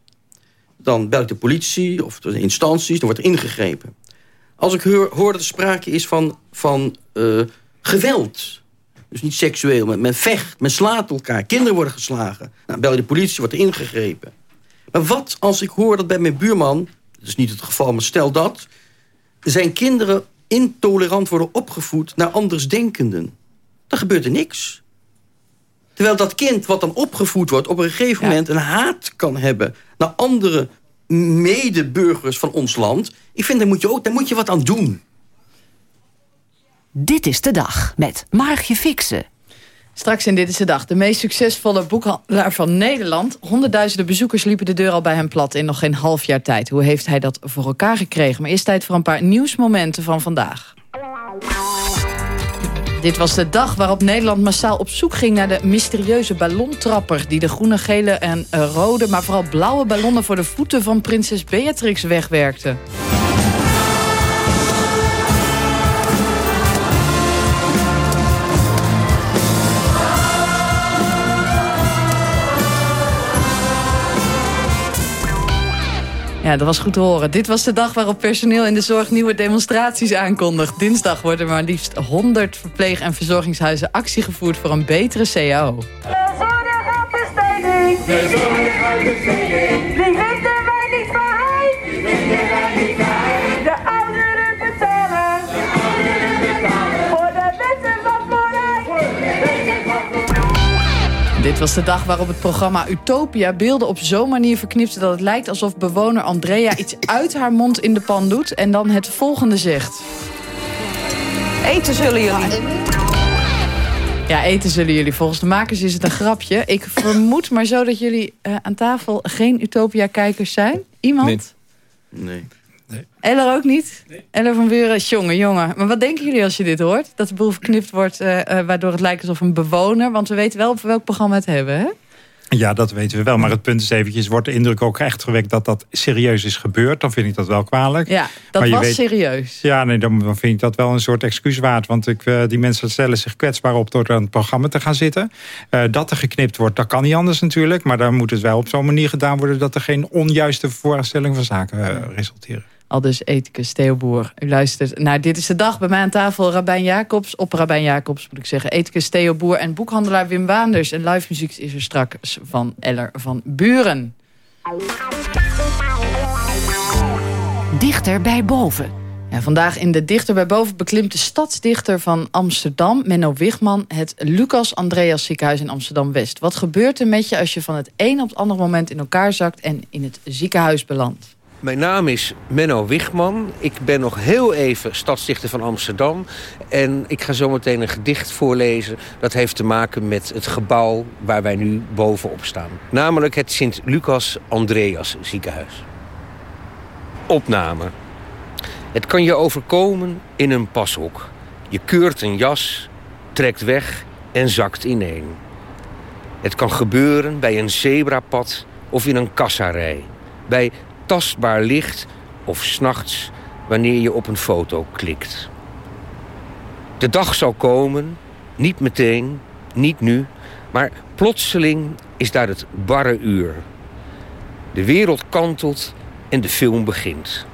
dan bel ik de politie of de instanties, dan wordt er ingegrepen. Als ik hoor, dat er sprake is van, van eh, geweld... dus niet seksueel, men, vecht, men slaat elkaar... kinderen worden geslagen, dan bel je de politie, wordt ingegrepen. Maar wat als ik hoor dat bij mijn buurman... dat is niet het geval, maar stel dat... zijn kinderen intolerant worden opgevoed naar andersdenkenden. Dan gebeurt er niks. Terwijl dat kind wat dan opgevoed wordt... op een gegeven moment een haat kan hebben... naar andere medeburgers van ons land. Ik vind, daar moet je, ook, daar moet je wat aan doen. Dit is de dag met Margje Fixen. Straks in Dit is de Dag. De meest succesvolle boekhandelaar van Nederland. Honderdduizenden bezoekers liepen de deur al bij hem plat in nog geen half jaar tijd. Hoe heeft hij dat voor elkaar gekregen? Maar eerst tijd voor een paar nieuwsmomenten van vandaag. Dit was de dag waarop Nederland massaal op zoek ging naar de mysterieuze ballontrapper... die de groene, gele en eh, rode, maar vooral blauwe ballonnen... voor de voeten van prinses Beatrix wegwerkte. Ja, dat was goed te horen. Dit was de dag waarop personeel in de zorg nieuwe demonstraties aankondigt. Dinsdag worden maar liefst 100 verpleeg- en verzorgingshuizen actie gevoerd voor een betere CAO. Die Dit was de dag waarop het programma Utopia beelden op zo'n manier verknipte... dat het lijkt alsof bewoner Andrea iets uit haar mond in de pan doet... en dan het volgende zegt. Eten zullen jullie. Ja, eten zullen jullie. Volgens de makers is het een grapje. Ik vermoed maar zo dat jullie eh, aan tafel geen Utopia-kijkers zijn. Iemand? Nee. Eller ook niet? Eller van Buren, jongen, jongen. Maar wat denken jullie als je dit hoort? Dat de boel verknipt wordt, eh, eh, waardoor het lijkt alsof een bewoner... want we weten wel over welk programma het hebben, hè? Ja, dat weten we wel. Maar het punt is eventjes, wordt de indruk ook echt gewekt dat dat serieus is gebeurd. Dan vind ik dat wel kwalijk. Ja, dat Maar was weet- serieus. Ja, nee, dan vind ik dat wel een soort excuus waard. Want ik, eh, die mensen stellen zich kwetsbaar op door aan het programma te gaan zitten. Dat er geknipt wordt, dat kan niet anders natuurlijk. Maar dan moet het wel op zo'n manier gedaan worden... dat er geen onjuiste voorstelling van zaken eh, resulteren. Al dus ethicus Theo Boer. U luistert naar Dit is de Dag. Bij mij aan tafel Rabijn Jacobs. Op Rabijn Jacobs moet ik zeggen. Ethicus Theo Boer en boekhandelaar Wim Waanders. En live muziek is er straks van Eller van Buren. Dichter bij boven. Ja, vandaag in de Dichter bij Boven beklimt de stadsdichter van Amsterdam, Menno Wigman, het Lucas Andreas ziekenhuis in Amsterdam-West. Wat gebeurt er met je als je van het een op het andere moment in elkaar zakt en in het ziekenhuis belandt? Mijn naam is Menno Wigman. Ik ben nog heel even stadsdichter van Amsterdam. En ik ga zo meteen een gedicht voorlezen. Dat heeft te maken met het gebouw waar wij nu bovenop staan. Namelijk het Sint-Lucas Andreas ziekenhuis. Opname. Het kan je overkomen in een pashok. Je keurt een jas, trekt weg en zakt ineen. Het kan gebeuren bij een zebrapad of in een kassarij. Bij tastbaar licht of s'nachts wanneer je op een foto klikt. De dag zal komen, niet meteen, niet nu, maar plotseling is daar het barre uur. De wereld kantelt en de film begint.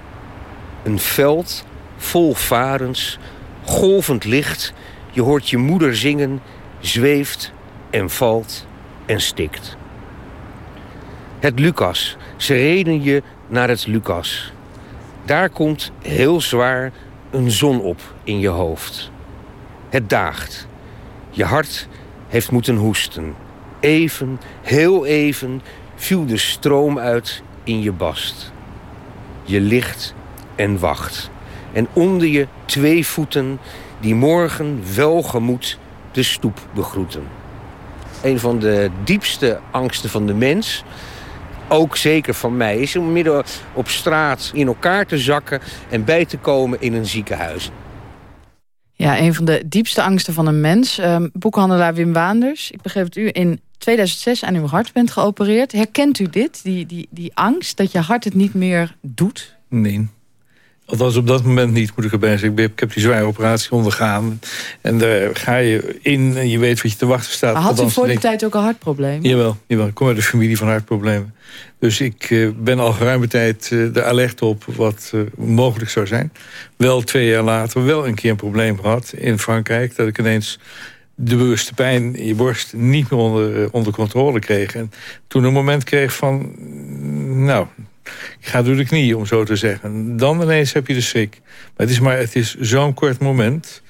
Een veld vol varens, golvend licht. Je hoort je moeder zingen, zweeft en valt en stikt. Het Lucas. Ze reden je naar het Lucas. Daar komt heel zwaar een zon op in je hoofd. Het daagt. Je hart heeft moeten hoesten. Even, heel even, viel de stroom uit in je bast. Je ligt en wacht. En onder je twee voeten die morgen welgemoed de stoep begroeten. Een van de diepste angsten van de mens ook zeker van mij, is om midden op straat in elkaar te zakken en bij te komen in een ziekenhuis. Ja, een van de diepste angsten van een mens. Ehm, boekhandelaar Wim Waanders. Ik begreep dat u in 2006 aan uw hart bent geopereerd. Herkent u dit, die, die, die angst dat je hart het niet meer doet? Nee. Althans op dat moment niet, moet ik erbij zeggen. Ik heb die zware operatie ondergaan. En daar ga je in en je weet wat je te wachten staat. Maar had u voor die denk- tijd ook een hartprobleem? Jawel, jawel, ik kom uit een familie van hartproblemen. Dus ik eh, ben al geruime tijd eh er alert op wat eh, mogelijk zou zijn. Wel twee jaar later wel een keer een probleem gehad in Frankrijk... dat ik ineens de bewuste pijn in je borst niet meer onder, onder controle kreeg. En toen een moment kreeg van... nou, ik ga door de knieën, om zo te zeggen. Dan ineens heb je de schrik. Maar het is, maar, het is zo'n kort moment...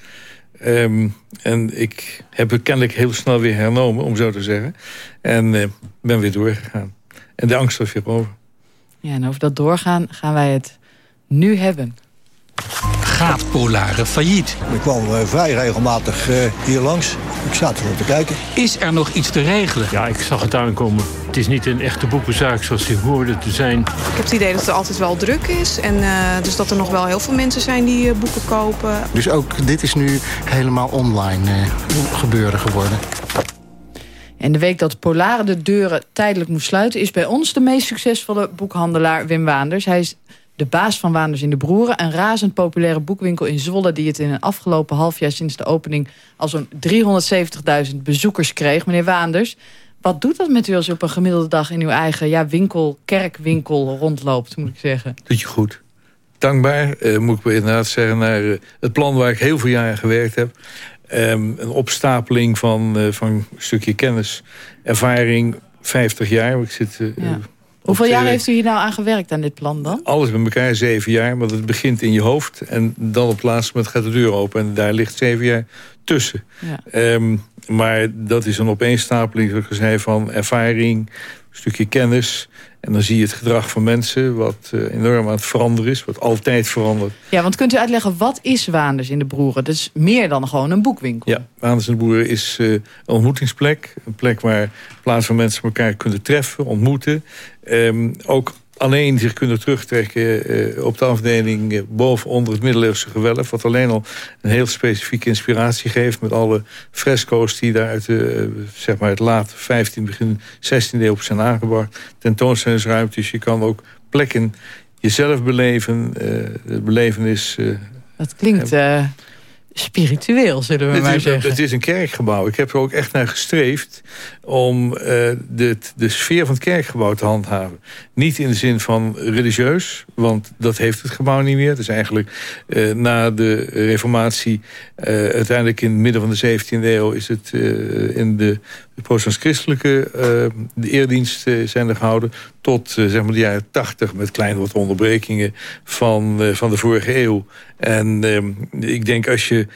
Ehm, en ik heb het kennelijk heel snel weer hernomen, om zo te zeggen. En eh, ben weer doorgegaan. En de angst was weer over. Ja, en over dat doorgaan gaan wij het nu hebben. Ga gaat Polare failliet? Ik kwam uh, vrij regelmatig uh, hier langs. Ik zat erop te kijken. Is er nog iets te regelen? Ja, ik zag het aankomen. Het is niet een echte boekenzaak zoals die hoorde te zijn. Ik heb het idee dat het altijd wel druk is. En uh, dus dat er nog wel heel veel mensen zijn die boeken kopen. Dus ook dit is nu helemaal online gebeuren geworden. En de week dat Polare de deuren tijdelijk moest sluiten... is bij ons de meest succesvolle boekhandelaar Wim Waanders. Hij is de baas van Waanders in de Broeren. Een razend populaire boekwinkel in Zwolle... die het in een afgelopen half jaar sinds de opening... al zo'n 370.000 bezoekers kreeg. Meneer Waanders, wat doet dat met u als u op een gemiddelde dag... in uw eigen ja, winkel, kerkwinkel rondloopt, moet ik zeggen? Doet je goed. Dankbaar, eh, moet ik inderdaad zeggen... naar uh, het plan waar ik heel veel jaren gewerkt heb. Um, een opstapeling van, uh, van een stukje kennis, ervaring, 50 jaar. Ik zit, uh, ja. Hoeveel jaar heeft u hier nou aan gewerkt aan dit plan dan? Alles met elkaar zeven jaar, want het begint in je hoofd. En dan op het laatste moment gaat de deur open. En daar ligt zeven jaar tussen. Ja. Um, maar dat is een opeenstapeling, zoals ik zei, van ervaring, stukje kennis... En dan zie je het gedrag van mensen wat uh, enorm aan het veranderen is. Wat altijd verandert. Ja, want kunt u uitleggen, wat is Waanders in de Broeren? Dat is meer dan gewoon een boekwinkel. Ja, Waanders in de Broeren is uh, een ontmoetingsplek. Een plek waar plaats van mensen elkaar kunnen treffen, ontmoeten. Um, ook alleen zich kunnen terugtrekken uh, op de afdeling uh, boven onder het middeleeuwse gewelf. Wat alleen al een heel specifieke inspiratie geeft met alle fresco's die daar uit de, uh, zeg maar het laat 15, begin 16e eeuw zijn aangebracht. Tentoonstellingsruimtes, je kan ook plekken jezelf beleven. de belevenis... dat klinkt spiritueel, zullen we het maar is, zeggen. Het is een kerkgebouw. Ik heb er ook echt naar gestreefd om uh, de, de sfeer van het kerkgebouw te handhaven. Niet in de zin van religieus, want dat heeft het gebouw niet meer. Het is eigenlijk uh, na de reformatie, uh, uiteindelijk in het midden van de 17e eeuw... is het in de, de protestants-christelijke de eerdienst zijn er gehouden... tot zeg maar de jaren 80 met kleine wat onderbrekingen van, van de vorige eeuw. En ik denk als je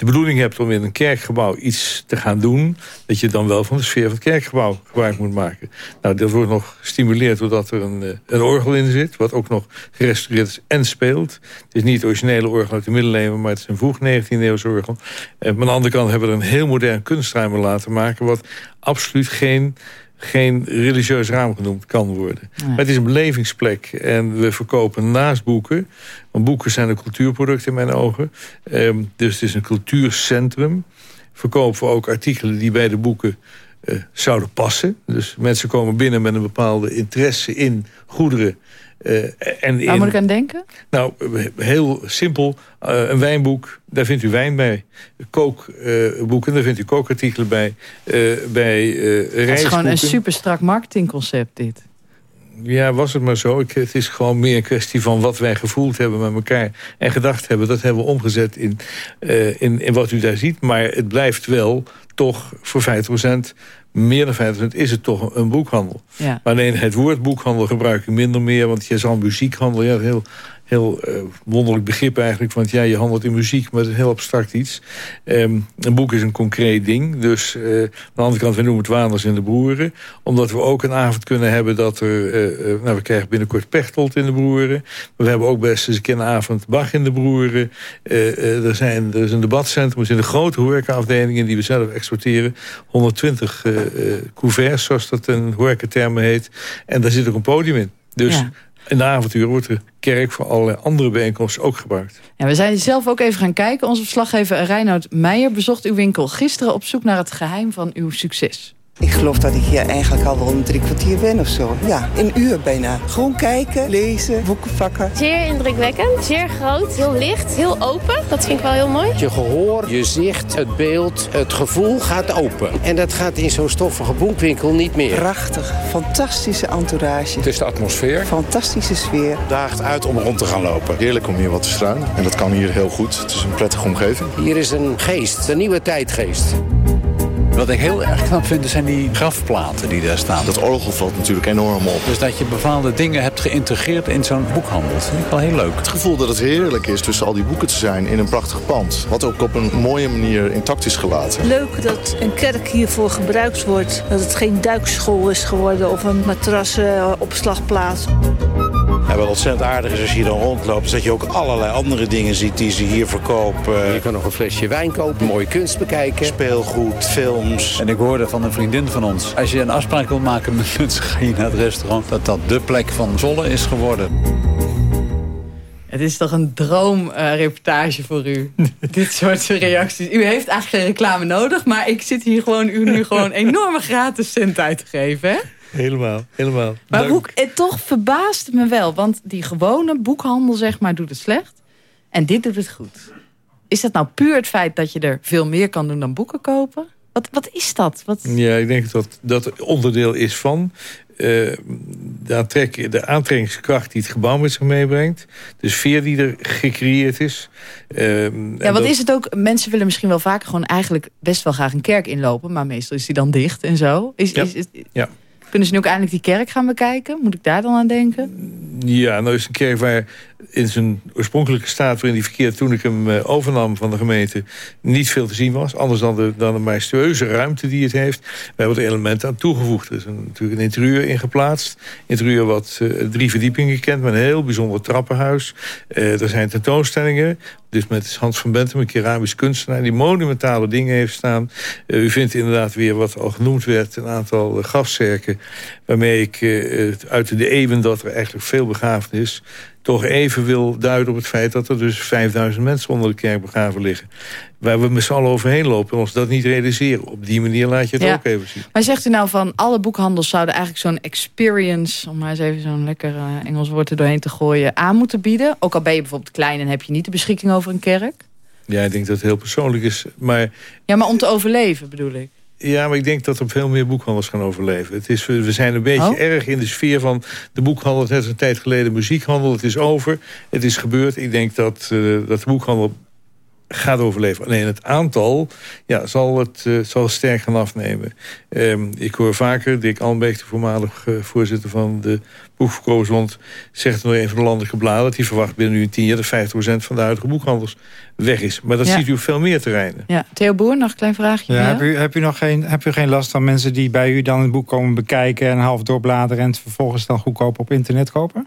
de bedoeling hebt om in een kerkgebouw iets te gaan doen... dat je dan wel van de sfeer van het kerkgebouw gebruik moet maken. Nou, dat wordt nog gestimuleerd doordat er een, een orgel in zit... wat ook nog gerestaureerd is en speelt. Het is niet het originele orgel uit de middeleeuwen... maar het is een vroeg 19e eeuws orgel. En aan de andere kant hebben we er een heel modern kunstruim laten maken... wat absoluut geen geen religieus raam genoemd kan worden. Nee. Maar het is een belevingsplek. En we verkopen naast boeken... want boeken zijn een cultuurproduct in mijn ogen. Um, dus het is een cultuurcentrum. Verkopen we ook artikelen die bij de boeken uh, zouden passen. Dus mensen komen binnen met een bepaalde interesse in goederen... Uh, en Waar moet ik aan denken? Nou, heel simpel. Uh, een wijnboek, daar vindt u wijn bij. Kookboeken, uh, daar vindt u kookartikelen bij. bij Het is gewoon een super strak marketingconcept, dit. Ja, was het maar zo. Ik, het is gewoon meer een kwestie van wat wij gevoeld hebben met elkaar... en gedacht hebben. Dat hebben we omgezet in, in, in wat u daar ziet. Maar het blijft wel toch voor 50% meer dan 50% is het toch een boekhandel. Ja. Maar alleen het woord boekhandel gebruik ik minder meer... want je zal muziekhandel, ja, heel, heel uh, wonderlijk begrip eigenlijk... want ja, je handelt in muziek, maar het is heel abstract iets. Um, een boek is een concreet ding. Dus uh, aan de andere kant, we noemen het Waanders in de Broeren. Omdat we ook een avond kunnen hebben dat er... Uh, nou, we krijgen binnenkort Pechtold in de Broeren. We hebben ook best eens een keer avond Bach in de Broeren. er, zijn, er is een debatcentrum, er zijn de grote horecaafdelingen... die we zelf exporteren. 120 couverts, zoals dat een horecatermen heet. En daar zit ook een podium in. Dus... Ja. In de avontuur wordt de kerk voor allerlei andere bijeenkomsten ook gebruikt. Ja, we zijn zelf ook even gaan kijken. Onze verslaggever Reinoud Meijer bezocht uw winkel gisteren... op zoek naar het geheim van uw succes. Ik geloof dat ik hier eigenlijk al wel een drie kwartier ben of zo. Ja, een uur bijna. Gewoon kijken, lezen, boeken pakken. Zeer indrukwekkend, zeer groot, heel licht, heel open. Dat vind ik wel heel mooi. Je gehoor, je zicht, het beeld, het gevoel gaat open. En dat gaat in zo'n stoffige boekwinkel niet meer. Prachtig, fantastische entourage. Het is de atmosfeer. Fantastische sfeer. Daagt uit om rond te gaan lopen. Heerlijk om hier wat te struinen. En dat kan hier heel goed. Het is een prettige omgeving. Hier is een geest, een nieuwe tijdgeest. Wat ik heel erg knap vind, zijn die grafplaten die daar staan. Dat orgel valt natuurlijk enorm op. Dus dat je bepaalde dingen hebt geïntegreerd in zo'n boekhandel. Dat vind ik wel heel leuk. Het gevoel dat het heerlijk is tussen al die boeken te zijn in een prachtig pand. Wat ook op een mooie manier intact is gelaten. Leuk dat een kerk hiervoor gebruikt wordt. Dat het geen duikschool is geworden of een matrassenopslagplaats. Ja, wat ontzettend aardig is als je hier dan rondloopt... is dat je ook allerlei andere dingen ziet die ze hier verkopen. Je kan nog een flesje wijn kopen, mooie kunst bekijken. Speelgoed, En ik hoorde van een vriendin van ons... als je een afspraak wil maken met mensen, ga je naar het restaurant... dat dat de plek van Zolle is geworden. Het is toch een droomreportage voor u. Dit soort reacties. U heeft eigenlijk geen reclame nodig... maar ik zit hier gewoon u nu gewoon enorme gratis cent uit te geven, hè? Helemaal, helemaal. Maar Dank. het toch verbaast me wel. Want die gewone boekhandel, zeg maar, doet het slecht. En dit doet het goed. Is dat nou puur het feit dat je er veel meer kan doen dan boeken kopen? Wat, wat is dat? Wat... Ja, ik denk dat dat onderdeel is van eh, de, aantrek, de aantrekkingskracht die het gebouw met zich meebrengt. De sfeer die er gecreëerd is. Ehm, Ja, en wat dat- is het ook? Mensen willen misschien wel vaker gewoon eigenlijk best wel graag een kerk inlopen. Maar meestal is die dan dicht en zo. Is, Ja. is, is- Ja. Kunnen ze nu ook eindelijk die kerk gaan bekijken? Moet ik daar dan aan denken? Ja, nou is een kerk waar in zijn oorspronkelijke staat... waarin die verkeerd toen ik hem eh, overnam van de gemeente... niet veel te zien was. Anders dan de, dan de majestueuze ruimte die het heeft. We hebben er elementen aan toegevoegd. Er is een, natuurlijk een interieur ingeplaatst. Interieur wat eh, drie verdiepingen kent... met een heel bijzonder trappenhuis. Eh, er zijn tentoonstellingen. Dus met Hans van Bentum, een keramisch kunstenaar... die monumentale dingen heeft staan. U vindt inderdaad weer wat al genoemd werd... een aantal grafzerken... waarmee ik uit de eeuwen dat er eigenlijk veel begrafenis... toch even wil duiden op het feit dat er dus 5000 mensen onder de kerk begraven liggen. Waar we met z'n allen overheen lopen en ons dat niet realiseren. Op die manier laat je het Ja. ook even zien. Maar zegt u nou van alle boekhandels zouden eigenlijk zo'n experience... om maar eens even zo'n lekker eh, Engels woord er doorheen te gooien... aan moeten bieden? Ook al ben je bijvoorbeeld klein en heb je niet de beschikking over een kerk? Ja, ik denk dat het heel persoonlijk is. Maar Ja, maar om te overleven bedoel ik. Ja, maar ik denk dat er veel meer boekhandels gaan overleven. Het is, we zijn een beetje Oh. erg in de sfeer van de boekhandel. Het is een tijd geleden muziekhandel. Het is over. Het is gebeurd. Ik denk dat, eh, dat de boekhandel gaat overleven. Alleen het aantal ja, zal, het, eh, zal sterk gaan afnemen. Ehm, ik hoor vaker Dick Almbeek, de voormalig eh, voorzitter van de Boekverkopersbond... zegt nog een van de landelijke bladen... dat hij verwacht binnen nu tien jaar dat 50% van de huidige boekhandels weg is. Maar dat Ja. ziet u op veel meer terreinen. Ja, Theo Boer, nog een klein vraagje. Ja, Ja, heb, u, heb, u nog geen, heb u geen last van mensen die bij u dan het boek komen bekijken... en half doorbladeren en het vervolgens dan goedkoop op internet kopen?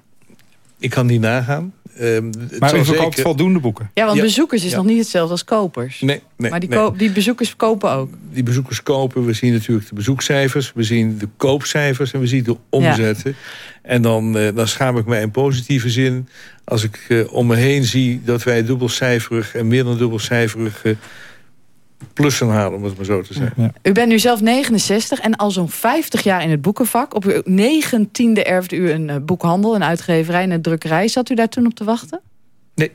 Ik kan niet nagaan. Ehm, Maar u verkoopt zeker- voldoende boeken? Ja, want Ja. bezoekers is Ja. nog niet hetzelfde als kopers. Nee, nee, maar die, nee. koop- die bezoekers kopen ook. die bezoekers kopen. We zien natuurlijk de bezoekcijfers. We zien de koopcijfers en we zien de omzetten. En dan, eh, dan schaam ik mij in positieve zin... als ik eh, om me heen zie dat wij dubbelcijferig... en meer dan dubbelcijferig eh, plussen halen, om het maar zo te zeggen. U bent nu zelf 69 en al zo'n 50 jaar in het boekenvak. Op uw negentiende erfde u een eh, boekhandel, een uitgeverij en een drukkerij. Zat u daar toen op te wachten? Nee.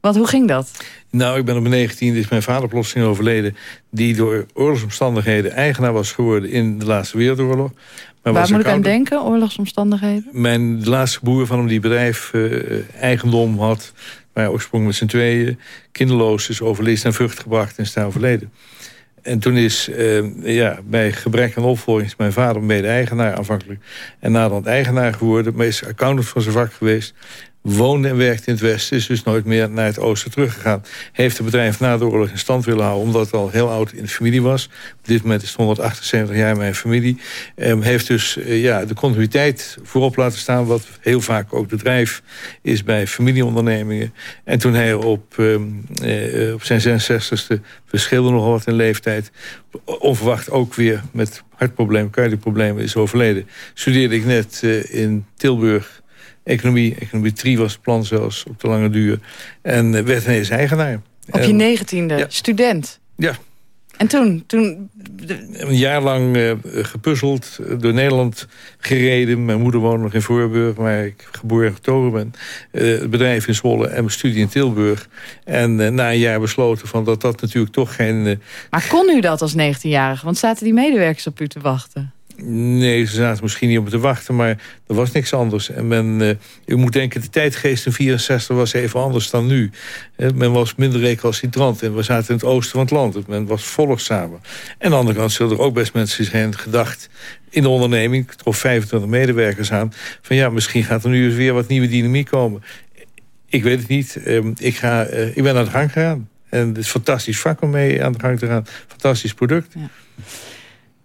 Want hoe ging dat? Nou, ik ben op mijn 19e is mijn vader plotseling overleden... die door oorlogsomstandigheden eigenaar was geworden in de Laatste Wereldoorlog. Maar Waar was moet ik aan denken? Oorlogsomstandigheden? Mijn de laatste broer van hem die bedrijf eh, eigendom had... waar hij oorspronkelijk met z'n tweeën kinderloos is overlezen en vrucht gebracht en is daar overleden. En toen is eh, ja, bij gebrek aan opvolging is mijn vader mede-eigenaar aanvankelijk. En naderhand eigenaar geworden, maar is accountant van zijn vak geweest. Woonde en werkte in het westen, is dus nooit meer naar het oosten teruggegaan. Heeft het bedrijf na de oorlog in stand willen houden, omdat het al heel oud in de familie was. Op dit moment is het 178 jaar mijn familie. Ehm, heeft dus eh, ja, de continuïteit voorop laten staan, wat heel vaak ook de drijf is bij familieondernemingen. En toen hij op, ehm, eh, op zijn 66e verschilde nogal wat in leeftijd, onverwacht ook weer met hartproblemen, cardioproblemen is overleden. Studeerde ik net eh, in Tilburg economie. Economie 3 was het plan zelfs op de lange duur. En eh, werd ineens eigenaar. Op je En negentiende, student. Ja. En toen? toen Een jaar lang eh, gepuzzeld, eh, door Nederland gereden. Mijn moeder woonde nog in Voorburg, waar ik geboren en getogen ben. Het bedrijf in Zwolle en mijn studie in Tilburg. En na een jaar besloten van dat dat natuurlijk toch geen... maar kon u dat als 19-jarige? Want zaten die medewerkers op u te wachten? Nee, ze zaten misschien niet op te wachten, maar er was niks anders. En men, uh, u moet denken, de tijdgeest in 64 was even anders dan nu. Uh, men was minder recalcitrant en we zaten in het oosten van het land. Men was volgzamer. En aan de andere kant zullen er ook best mensen zijn gedacht in de onderneming, ik trof 25 medewerkers aan... van ja, misschien gaat er nu eens weer wat nieuwe dynamiek komen. Ik weet het niet. Um, ik, ga, uh, ik ben aan de gang gegaan. En het is fantastisch vak om mee aan de gang te gaan. Fantastisch product. Ja.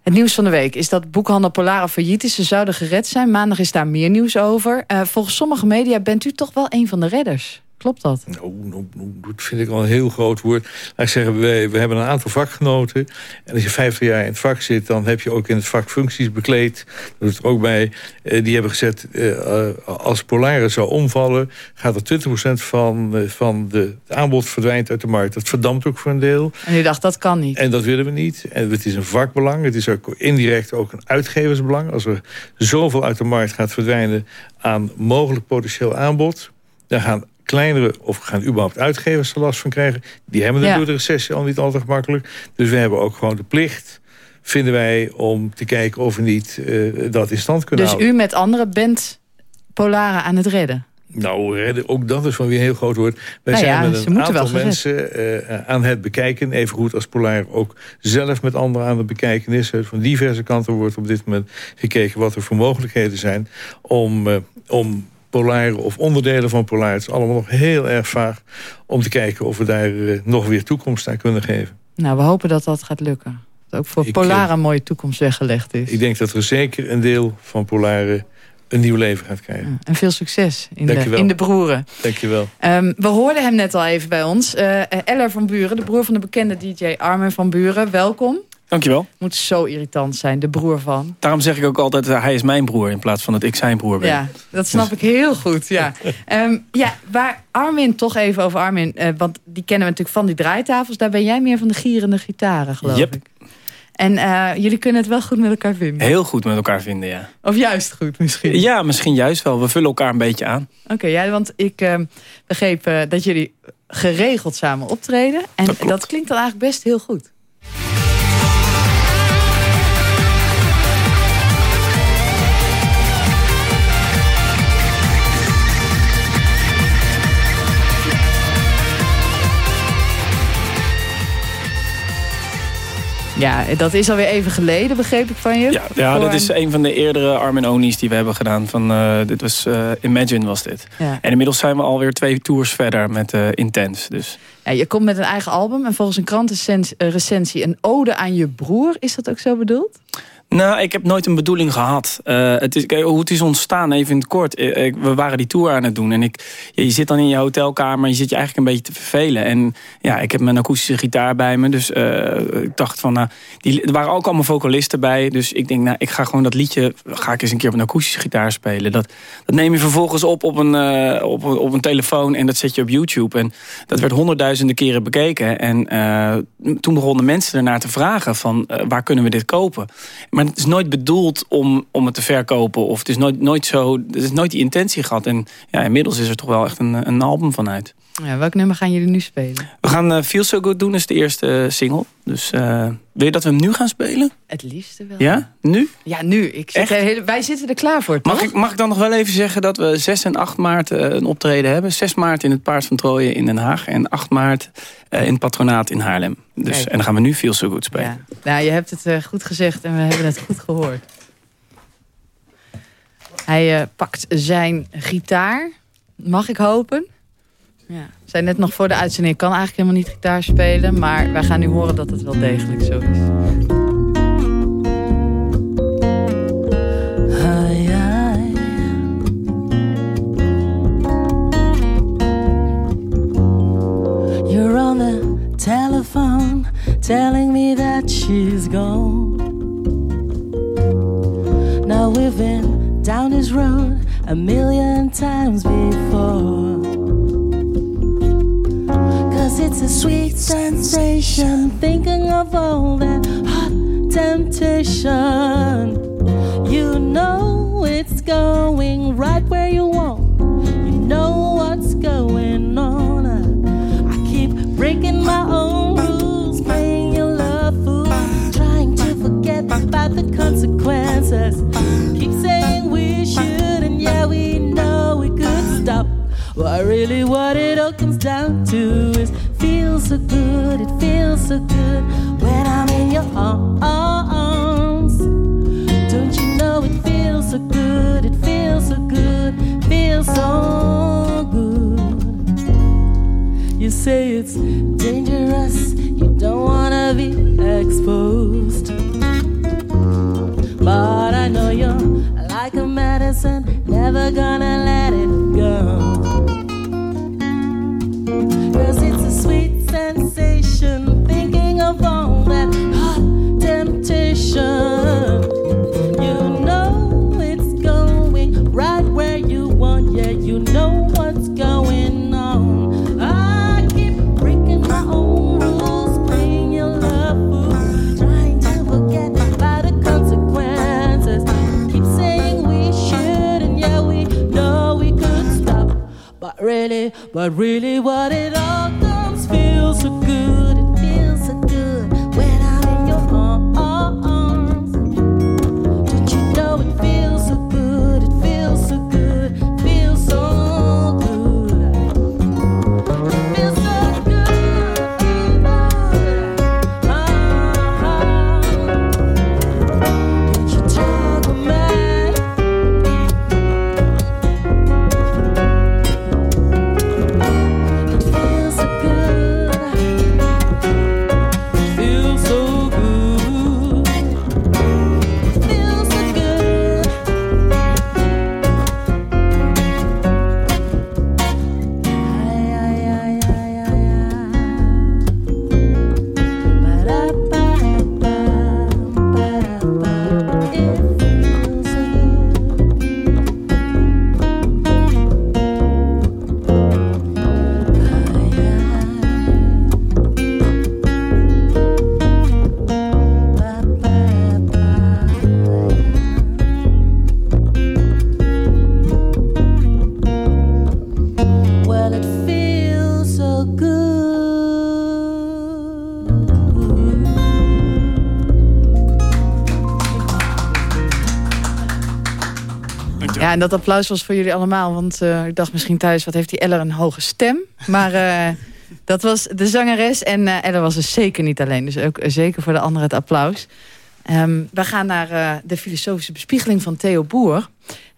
Het nieuws van de week is dat boekhandel Polara failliet is. Ze zouden gered zijn. Maandag is daar meer nieuws over. Uh, volgens sommige media bent u toch wel een van de redders. Klopt dat? Nou, nou, nou, dat vind ik al een heel groot woord. Laat ik zeggen, we, we hebben een aantal vakgenoten. En als je 50 jaar in het vak zit, dan heb je ook in het vak functies bekleed. Dat er ook bij. Uh, die hebben gezet, uh, als Polaris zou omvallen... gaat er 20% van, uh, van de, het aanbod verdwijnt uit de markt. Dat verdampt ook voor een deel. En u dacht, dat kan niet? En dat willen we niet. En het is een vakbelang. Het is ook indirect ook een uitgeversbelang. Als er zoveel uit de markt gaat verdwijnen aan mogelijk potentieel aanbod... dan gaan kleinere, of gaan überhaupt uitgevers er last van krijgen. Die hebben het ja. door de recessie al niet altijd gemakkelijk. Dus we hebben ook gewoon de plicht, vinden wij, om te kijken of we niet uh, dat in stand kunnen dus houden. Dus u met anderen bent Polara aan het redden? Nou, redden, ook dat is van weer een heel groot woord. Wij nou zijn ja, met een aantal mensen uh, aan het bekijken. Even goed als Polar ook zelf met anderen aan het bekijken is. Van diverse kanten wordt op dit moment gekeken wat er voor mogelijkheden zijn... om, uh, om Polar of onderdelen van Polar. Het is allemaal nog heel erg vaag om te kijken of we daar uh, nog weer toekomst aan kunnen geven. Nou, we hopen dat dat gaat lukken. Dat ook voor Polar een mooie toekomst weggelegd is. Ik denk dat er zeker een deel van Polar een nieuw leven gaat krijgen. Ja, en veel succes in, de, in de broeren. Dankjewel. Um, we hoorden hem net al even bij ons. Uh, Eller van Buren, de broer van de bekende DJ Armin van Buren. Welkom. Dankjewel. Moet zo irritant zijn, de broer van. Daarom zeg ik ook altijd, uh, hij is mijn broer... in plaats van dat ik zijn broer ben. Ja, dat snap ik heel goed, ja. um, ja, waar Armin, toch even over Armin... Uh, want die kennen we natuurlijk van die draaitafels... daar ben jij meer van de gierende gitaren, geloof yep. ik. En uh, jullie kunnen het wel goed met elkaar vinden? Heel goed met elkaar vinden, ja. Of juist goed misschien? Ja, misschien juist wel. We vullen elkaar een beetje aan. Oké, okay, ja, want ik uh, begreep dat jullie geregeld samen optreden. En dat, dat klinkt dan eigenlijk best heel goed. Ja, dat is alweer even geleden, begreep ik van je. Ja, ja dat is een van de eerdere Armin Oni's die we hebben gedaan. Van, uh, dit was uh, Imagine was dit. Ja. En inmiddels zijn we alweer twee tours verder met uh, Intense. Dus. Ja, je komt met een eigen album en volgens een krantenrecensie een ode aan je broer. Is dat ook zo bedoeld? Nou, ik heb nooit een bedoeling gehad. Uh, het is, hoe het is ontstaan, even in het kort. Ik, we waren die tour aan het doen. En ik, je zit dan in je hotelkamer. Je zit je eigenlijk een beetje te vervelen. En ja, ik heb mijn akoestische gitaar bij me. Dus uh, ik dacht van, nou, die, er waren ook allemaal vocalisten bij. Dus ik denk, nou, ik ga gewoon dat liedje... ga ik eens een keer op een akoestische gitaar spelen. Dat, dat neem je vervolgens op op een, op, op een telefoon. En dat zet je op YouTube. En dat werd honderdduizenden keren bekeken. En toen begonnen mensen ernaar te vragen van... waar kunnen we dit kopen? Maar het is nooit bedoeld om, om het te verkopen. Of het is nooit, nooit zo. Het is nooit die intentie gehad. En ja, inmiddels is er toch wel echt een, een album vanuit. Ja, welk nummer gaan jullie nu spelen? We gaan uh, Feel So Good doen, is de eerste uh, single. Dus uh, wil je dat we hem nu gaan spelen? Het liefste wel. Ja? Nu? Ja, nu. Ik zit heel, wij zitten er klaar voor, mag ik, mag ik dan nog wel even zeggen dat we 6 en 8 maart een optreden hebben? 6 maart in het Paard van Trooien in Den Haag. En 8 maart in het Patronaat in Haarlem. Dus, Kijk. en dan gaan we nu Feel So Good spelen. Ja. Nou, je hebt het goed gezegd en we hebben het goed gehoord. Hij pakt zijn gitaar. Mag ik hopen? Ja. Zijn net nog voor de uitzending. Ik kan eigenlijk helemaal niet gitaar spelen. Maar wij gaan nu horen dat het wel degelijk zo is. You're on the telephone telling me that she's gone. Now we've been down this road a million times before. It's a sweet sensation thinking of all that hot temptation. You know it's going right where you want. You know what's going on. I keep breaking my own rules, playing your love fool, trying to forget about the consequences. Keep saying we should, and yeah, we really what it all comes down to is feels so good, it feels so good when I'm in your arms. Don't you know it feels so good, it feels so good, feels so good. You say it's dangerous, you don't wanna be exposed. But I know you're like a medicine, never gonna But really, but really, what it all en dat applaus was voor jullie allemaal. Want eh, ik dacht misschien thuis, wat heeft die Eller een hoge stem. Maar eh, dat was de zangeres. En eh Eller was er zeker niet alleen. Dus ook zeker voor de anderen het applaus. Ehm, we gaan naar de filosofische bespiegeling van Theo Boer.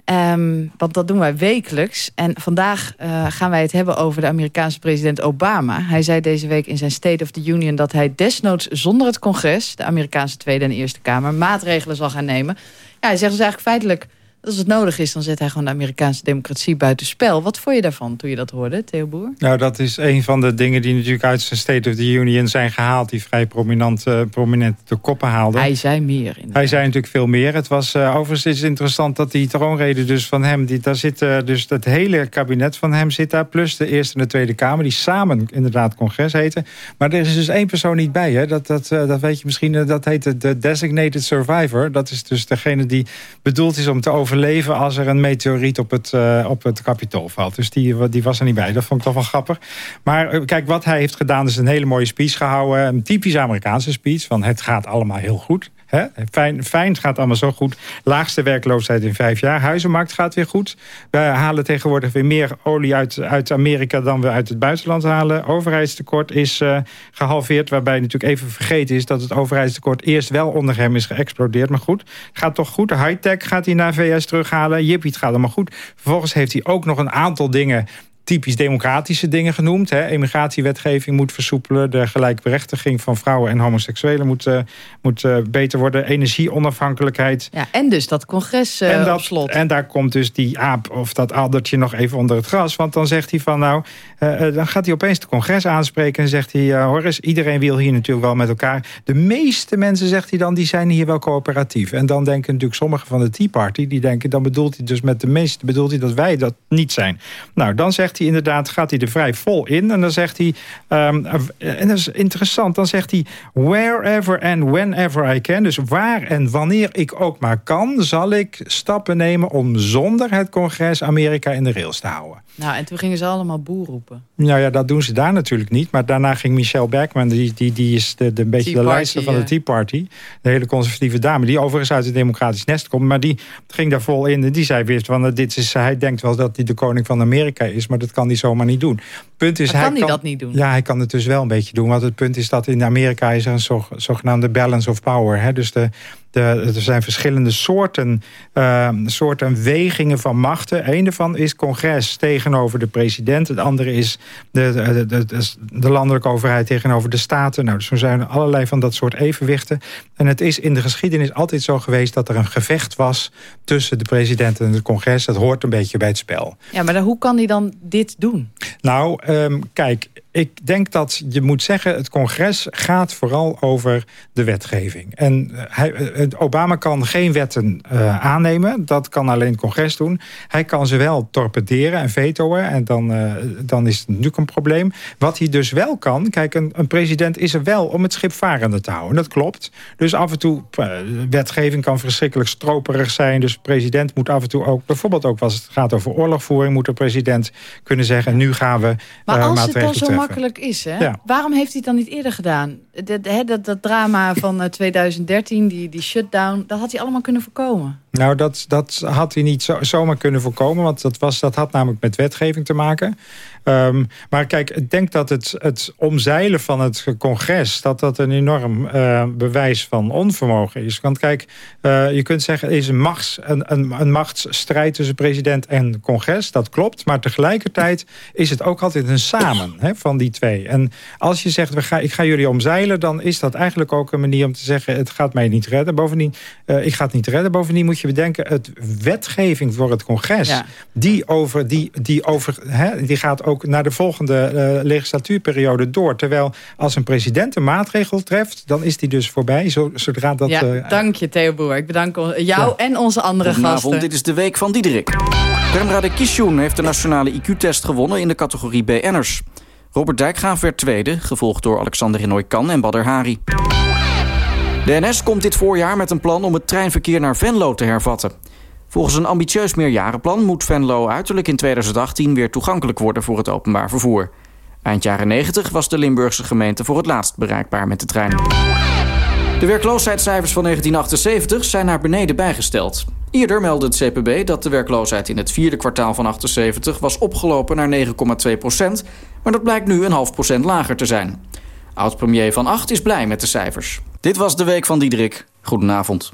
Ehm, want dat doen wij wekelijks. En vandaag gaan wij het hebben over de Amerikaanse president Obama. Hij zei deze week in zijn State of the Union... dat hij desnoods zonder het congres... de Amerikaanse Tweede en Eerste Kamer... maatregelen zal gaan nemen. Ja, hij zegt dus eigenlijk feitelijk... Als het nodig is, dan zet hij gewoon de Amerikaanse democratie buitenspel. Wat vond je daarvan toen je dat hoorde, Theo Boer? Nou, dat is een van de dingen die natuurlijk uit zijn State of the Union zijn gehaald. Die vrij prominent, eh, prominent de koppen haalde. Hij zei meer. Inderdaad. Hij zei natuurlijk veel meer. Het was uh, overigens is interessant dat die troonrede dus van hem... Die, daar zit uh, dus het hele kabinet van hem zit daar... plus de Eerste en de Tweede Kamer, die samen inderdaad congres heten. Maar er is dus één persoon niet bij, hè? Dat, dat, uh, dat weet je misschien. dat heet de designated survivor. Dat is dus degene die bedoeld is om te overleven overleven als er een meteoriet op het, uh, op het kapitool valt. Dus die, die was er niet bij. Dat vond ik toch wel grappig. Maar uh, kijk, wat hij heeft gedaan is een hele mooie speech gehouden. Een typisch Amerikaanse speech. Van het gaat allemaal heel goed. He? Fijn, fijn, gaat allemaal zo goed. Laagste werkloosheid in vijf jaar. Huizenmarkt gaat weer goed. We halen tegenwoordig weer meer olie uit, uit Amerika dan we uit het buitenland halen. Overheidstekort is uh, gehalveerd. Waarbij natuurlijk even vergeten is dat het overheidstekort eerst wel onder hem is geëxplodeerd. Maar goed, gaat toch goed. High-tech gaat hij naar VS terughalen. Jippie, het gaat allemaal goed. Vervolgens heeft hij ook nog een aantal dingen typisch democratische dingen genoemd. Hè. Emigratiewetgeving moet versoepelen. De gelijkberechtiging van vrouwen en homoseksuelen moet, uh, moet uh, beter worden. Energieonafhankelijkheid. Ja, en dus dat congres uh, en dat, op slot. En daar komt dus die aap of dat addertje nog even onder het gras. Want dan zegt hij van nou, dan gaat hij opeens het congres aanspreken. En zegt hij, hoor eens, iedereen wil hier natuurlijk wel met elkaar. De meeste mensen, zegt hij dan, die zijn hier wel coöperatief. En dan denken natuurlijk sommigen van de Tea Party. Die denken, dan bedoelt hij dus met de meeste, bedoelt hij dat wij dat niet zijn. Nou, dan zegt hij inderdaad, gaat hij er vrij vol in. En dan zegt hij, um, en dat is interessant, dan zegt hij... wherever and whenever I can. Dus waar en wanneer ik ook maar kan... zal ik stappen nemen om zonder het congres Amerika in de rails te houden. Nou, en toen gingen ze allemaal boer roepen. Nou ja, dat doen ze daar natuurlijk niet. Maar daarna ging Michelle Bergman, die, die, die is de, de, een beetje de leider van de Tea Party. De hele conservatieve dame, die overigens uit het democratisch nest komt. Maar die ging daar vol in en die zei weer van, dit is, hij denkt wel dat hij de koning van Amerika is. Maar dat dat kan hij zomaar niet doen. Punt is, Maar kan hij dat niet doen? Ja, hij kan het dus wel een beetje doen. Want het punt is dat in Amerika is er een zo, zogenaamde balance of power. Hè? Dus de, de, er zijn verschillende soorten, eh, soorten wegingen van machten. Eén daarvan is congres tegenover de president. Het andere is de, de, de, de, de landelijke overheid tegenover de staten. Nou, dus zo zijn er allerlei van dat soort evenwichten. En het is in de geschiedenis altijd zo geweest... dat er een gevecht was tussen de president en het congres. Dat hoort een beetje bij het spel. Ja, maar dan, hoe kan hij dan dit doen? Nou, ehm, kijk, ik denk dat je moet zeggen... het congres gaat vooral over de wetgeving. En eh, hij, eh, Obama kan geen wetten uh, aannemen. Dat kan alleen het congres doen. Hij kan ze wel torpederen en vetoen. En dan, uh, dan is het natuurlijk een probleem. Wat hij dus wel kan... Kijk, een, een, president is er wel om het schip varende te houden. Dat klopt. Dus af en toe... Uh, wetgeving kan verschrikkelijk stroperig zijn. Dus de president moet af en toe ook... bijvoorbeeld ook als het gaat over oorlogvoering... moet de president kunnen zeggen... nu gaan we maar als het dan zo makkelijk is, hè? Ja. waarom heeft hij het dan niet eerder gedaan? Dat, dat, dat, dat drama van 2013, die, die shutdown... dat had hij allemaal kunnen voorkomen. Nou, dat, dat had hij niet zo, zomaar kunnen voorkomen. Want dat, was, dat had namelijk met wetgeving te maken. Um, maar kijk, ik denk dat het, het omzeilen van het congres... dat dat een enorm uh, bewijs van onvermogen is. Want kijk, uh, je kunt zeggen... er is een, machts, een, een, een machtsstrijd tussen president en congres. Dat klopt. Maar tegelijkertijd is het ook altijd een samen hè, van die twee. En als je zegt, we ga, ik ga jullie omzeilen... dan is dat eigenlijk ook een manier om te zeggen... het gaat mij niet redden. Bovendien, uh, ik ga het niet redden. Bovendien moet je bedenken... het wetgeving voor het congres... Ja. die, over, die, die, over, hè, die gaat ook naar de volgende uh, legislatuurperiode door. Terwijl als een president een maatregel treft... dan is die dus voorbij, zo, zodra dat... Ja, uh, dank je Theo Boer. Ik bedank jou ja. en onze andere Goedenavond, gasten. dit is de Week van Diederik. Bernra de Kishun heeft de nationale IQ-test gewonnen in de categorie BN'ers. Robert Dijkgraaf werd tweede, gevolgd door Alexander Renoy-Kan en Badr Hari. De NS komt dit voorjaar met een plan om het treinverkeer naar Venlo te hervatten. Volgens een ambitieus meerjarenplan moet Venlo uiterlijk in 2018 weer toegankelijk worden voor het openbaar vervoer. Eind jaren 90 was de Limburgse gemeente voor het laatst bereikbaar met de trein. De werkloosheidscijfers van 1978 zijn naar beneden bijgesteld. Eerder meldde het CPB dat de werkloosheid in het vierde kwartaal van 78 was opgelopen naar 9,2 procent, maar dat blijkt nu een half procent lager te zijn. Oud-premier Van Acht is blij met de cijfers. Dit was de Week van Diederik. Goedenavond.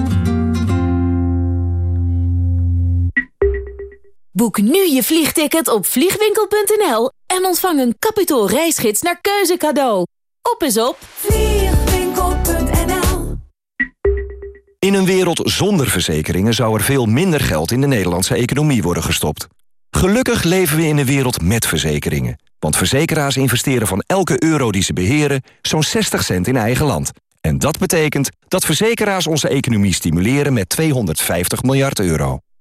Boek nu je vliegticket op vliegwinkel.nl en ontvang een kapitaal reisgids naar keuze cadeau. Op is op vliegwinkel.nl In een wereld zonder verzekeringen zou er veel minder geld in de Nederlandse economie worden gestopt. Gelukkig leven we in een wereld met verzekeringen. Want verzekeraars investeren van elke euro die ze beheren zo'n 60 cent in eigen land. En dat betekent dat verzekeraars onze economie stimuleren met 250 miljard euro.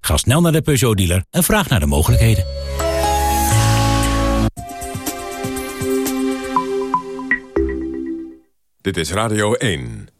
Ga snel naar de Peugeot-dealer en vraag naar de mogelijkheden. Dit is Radio 1.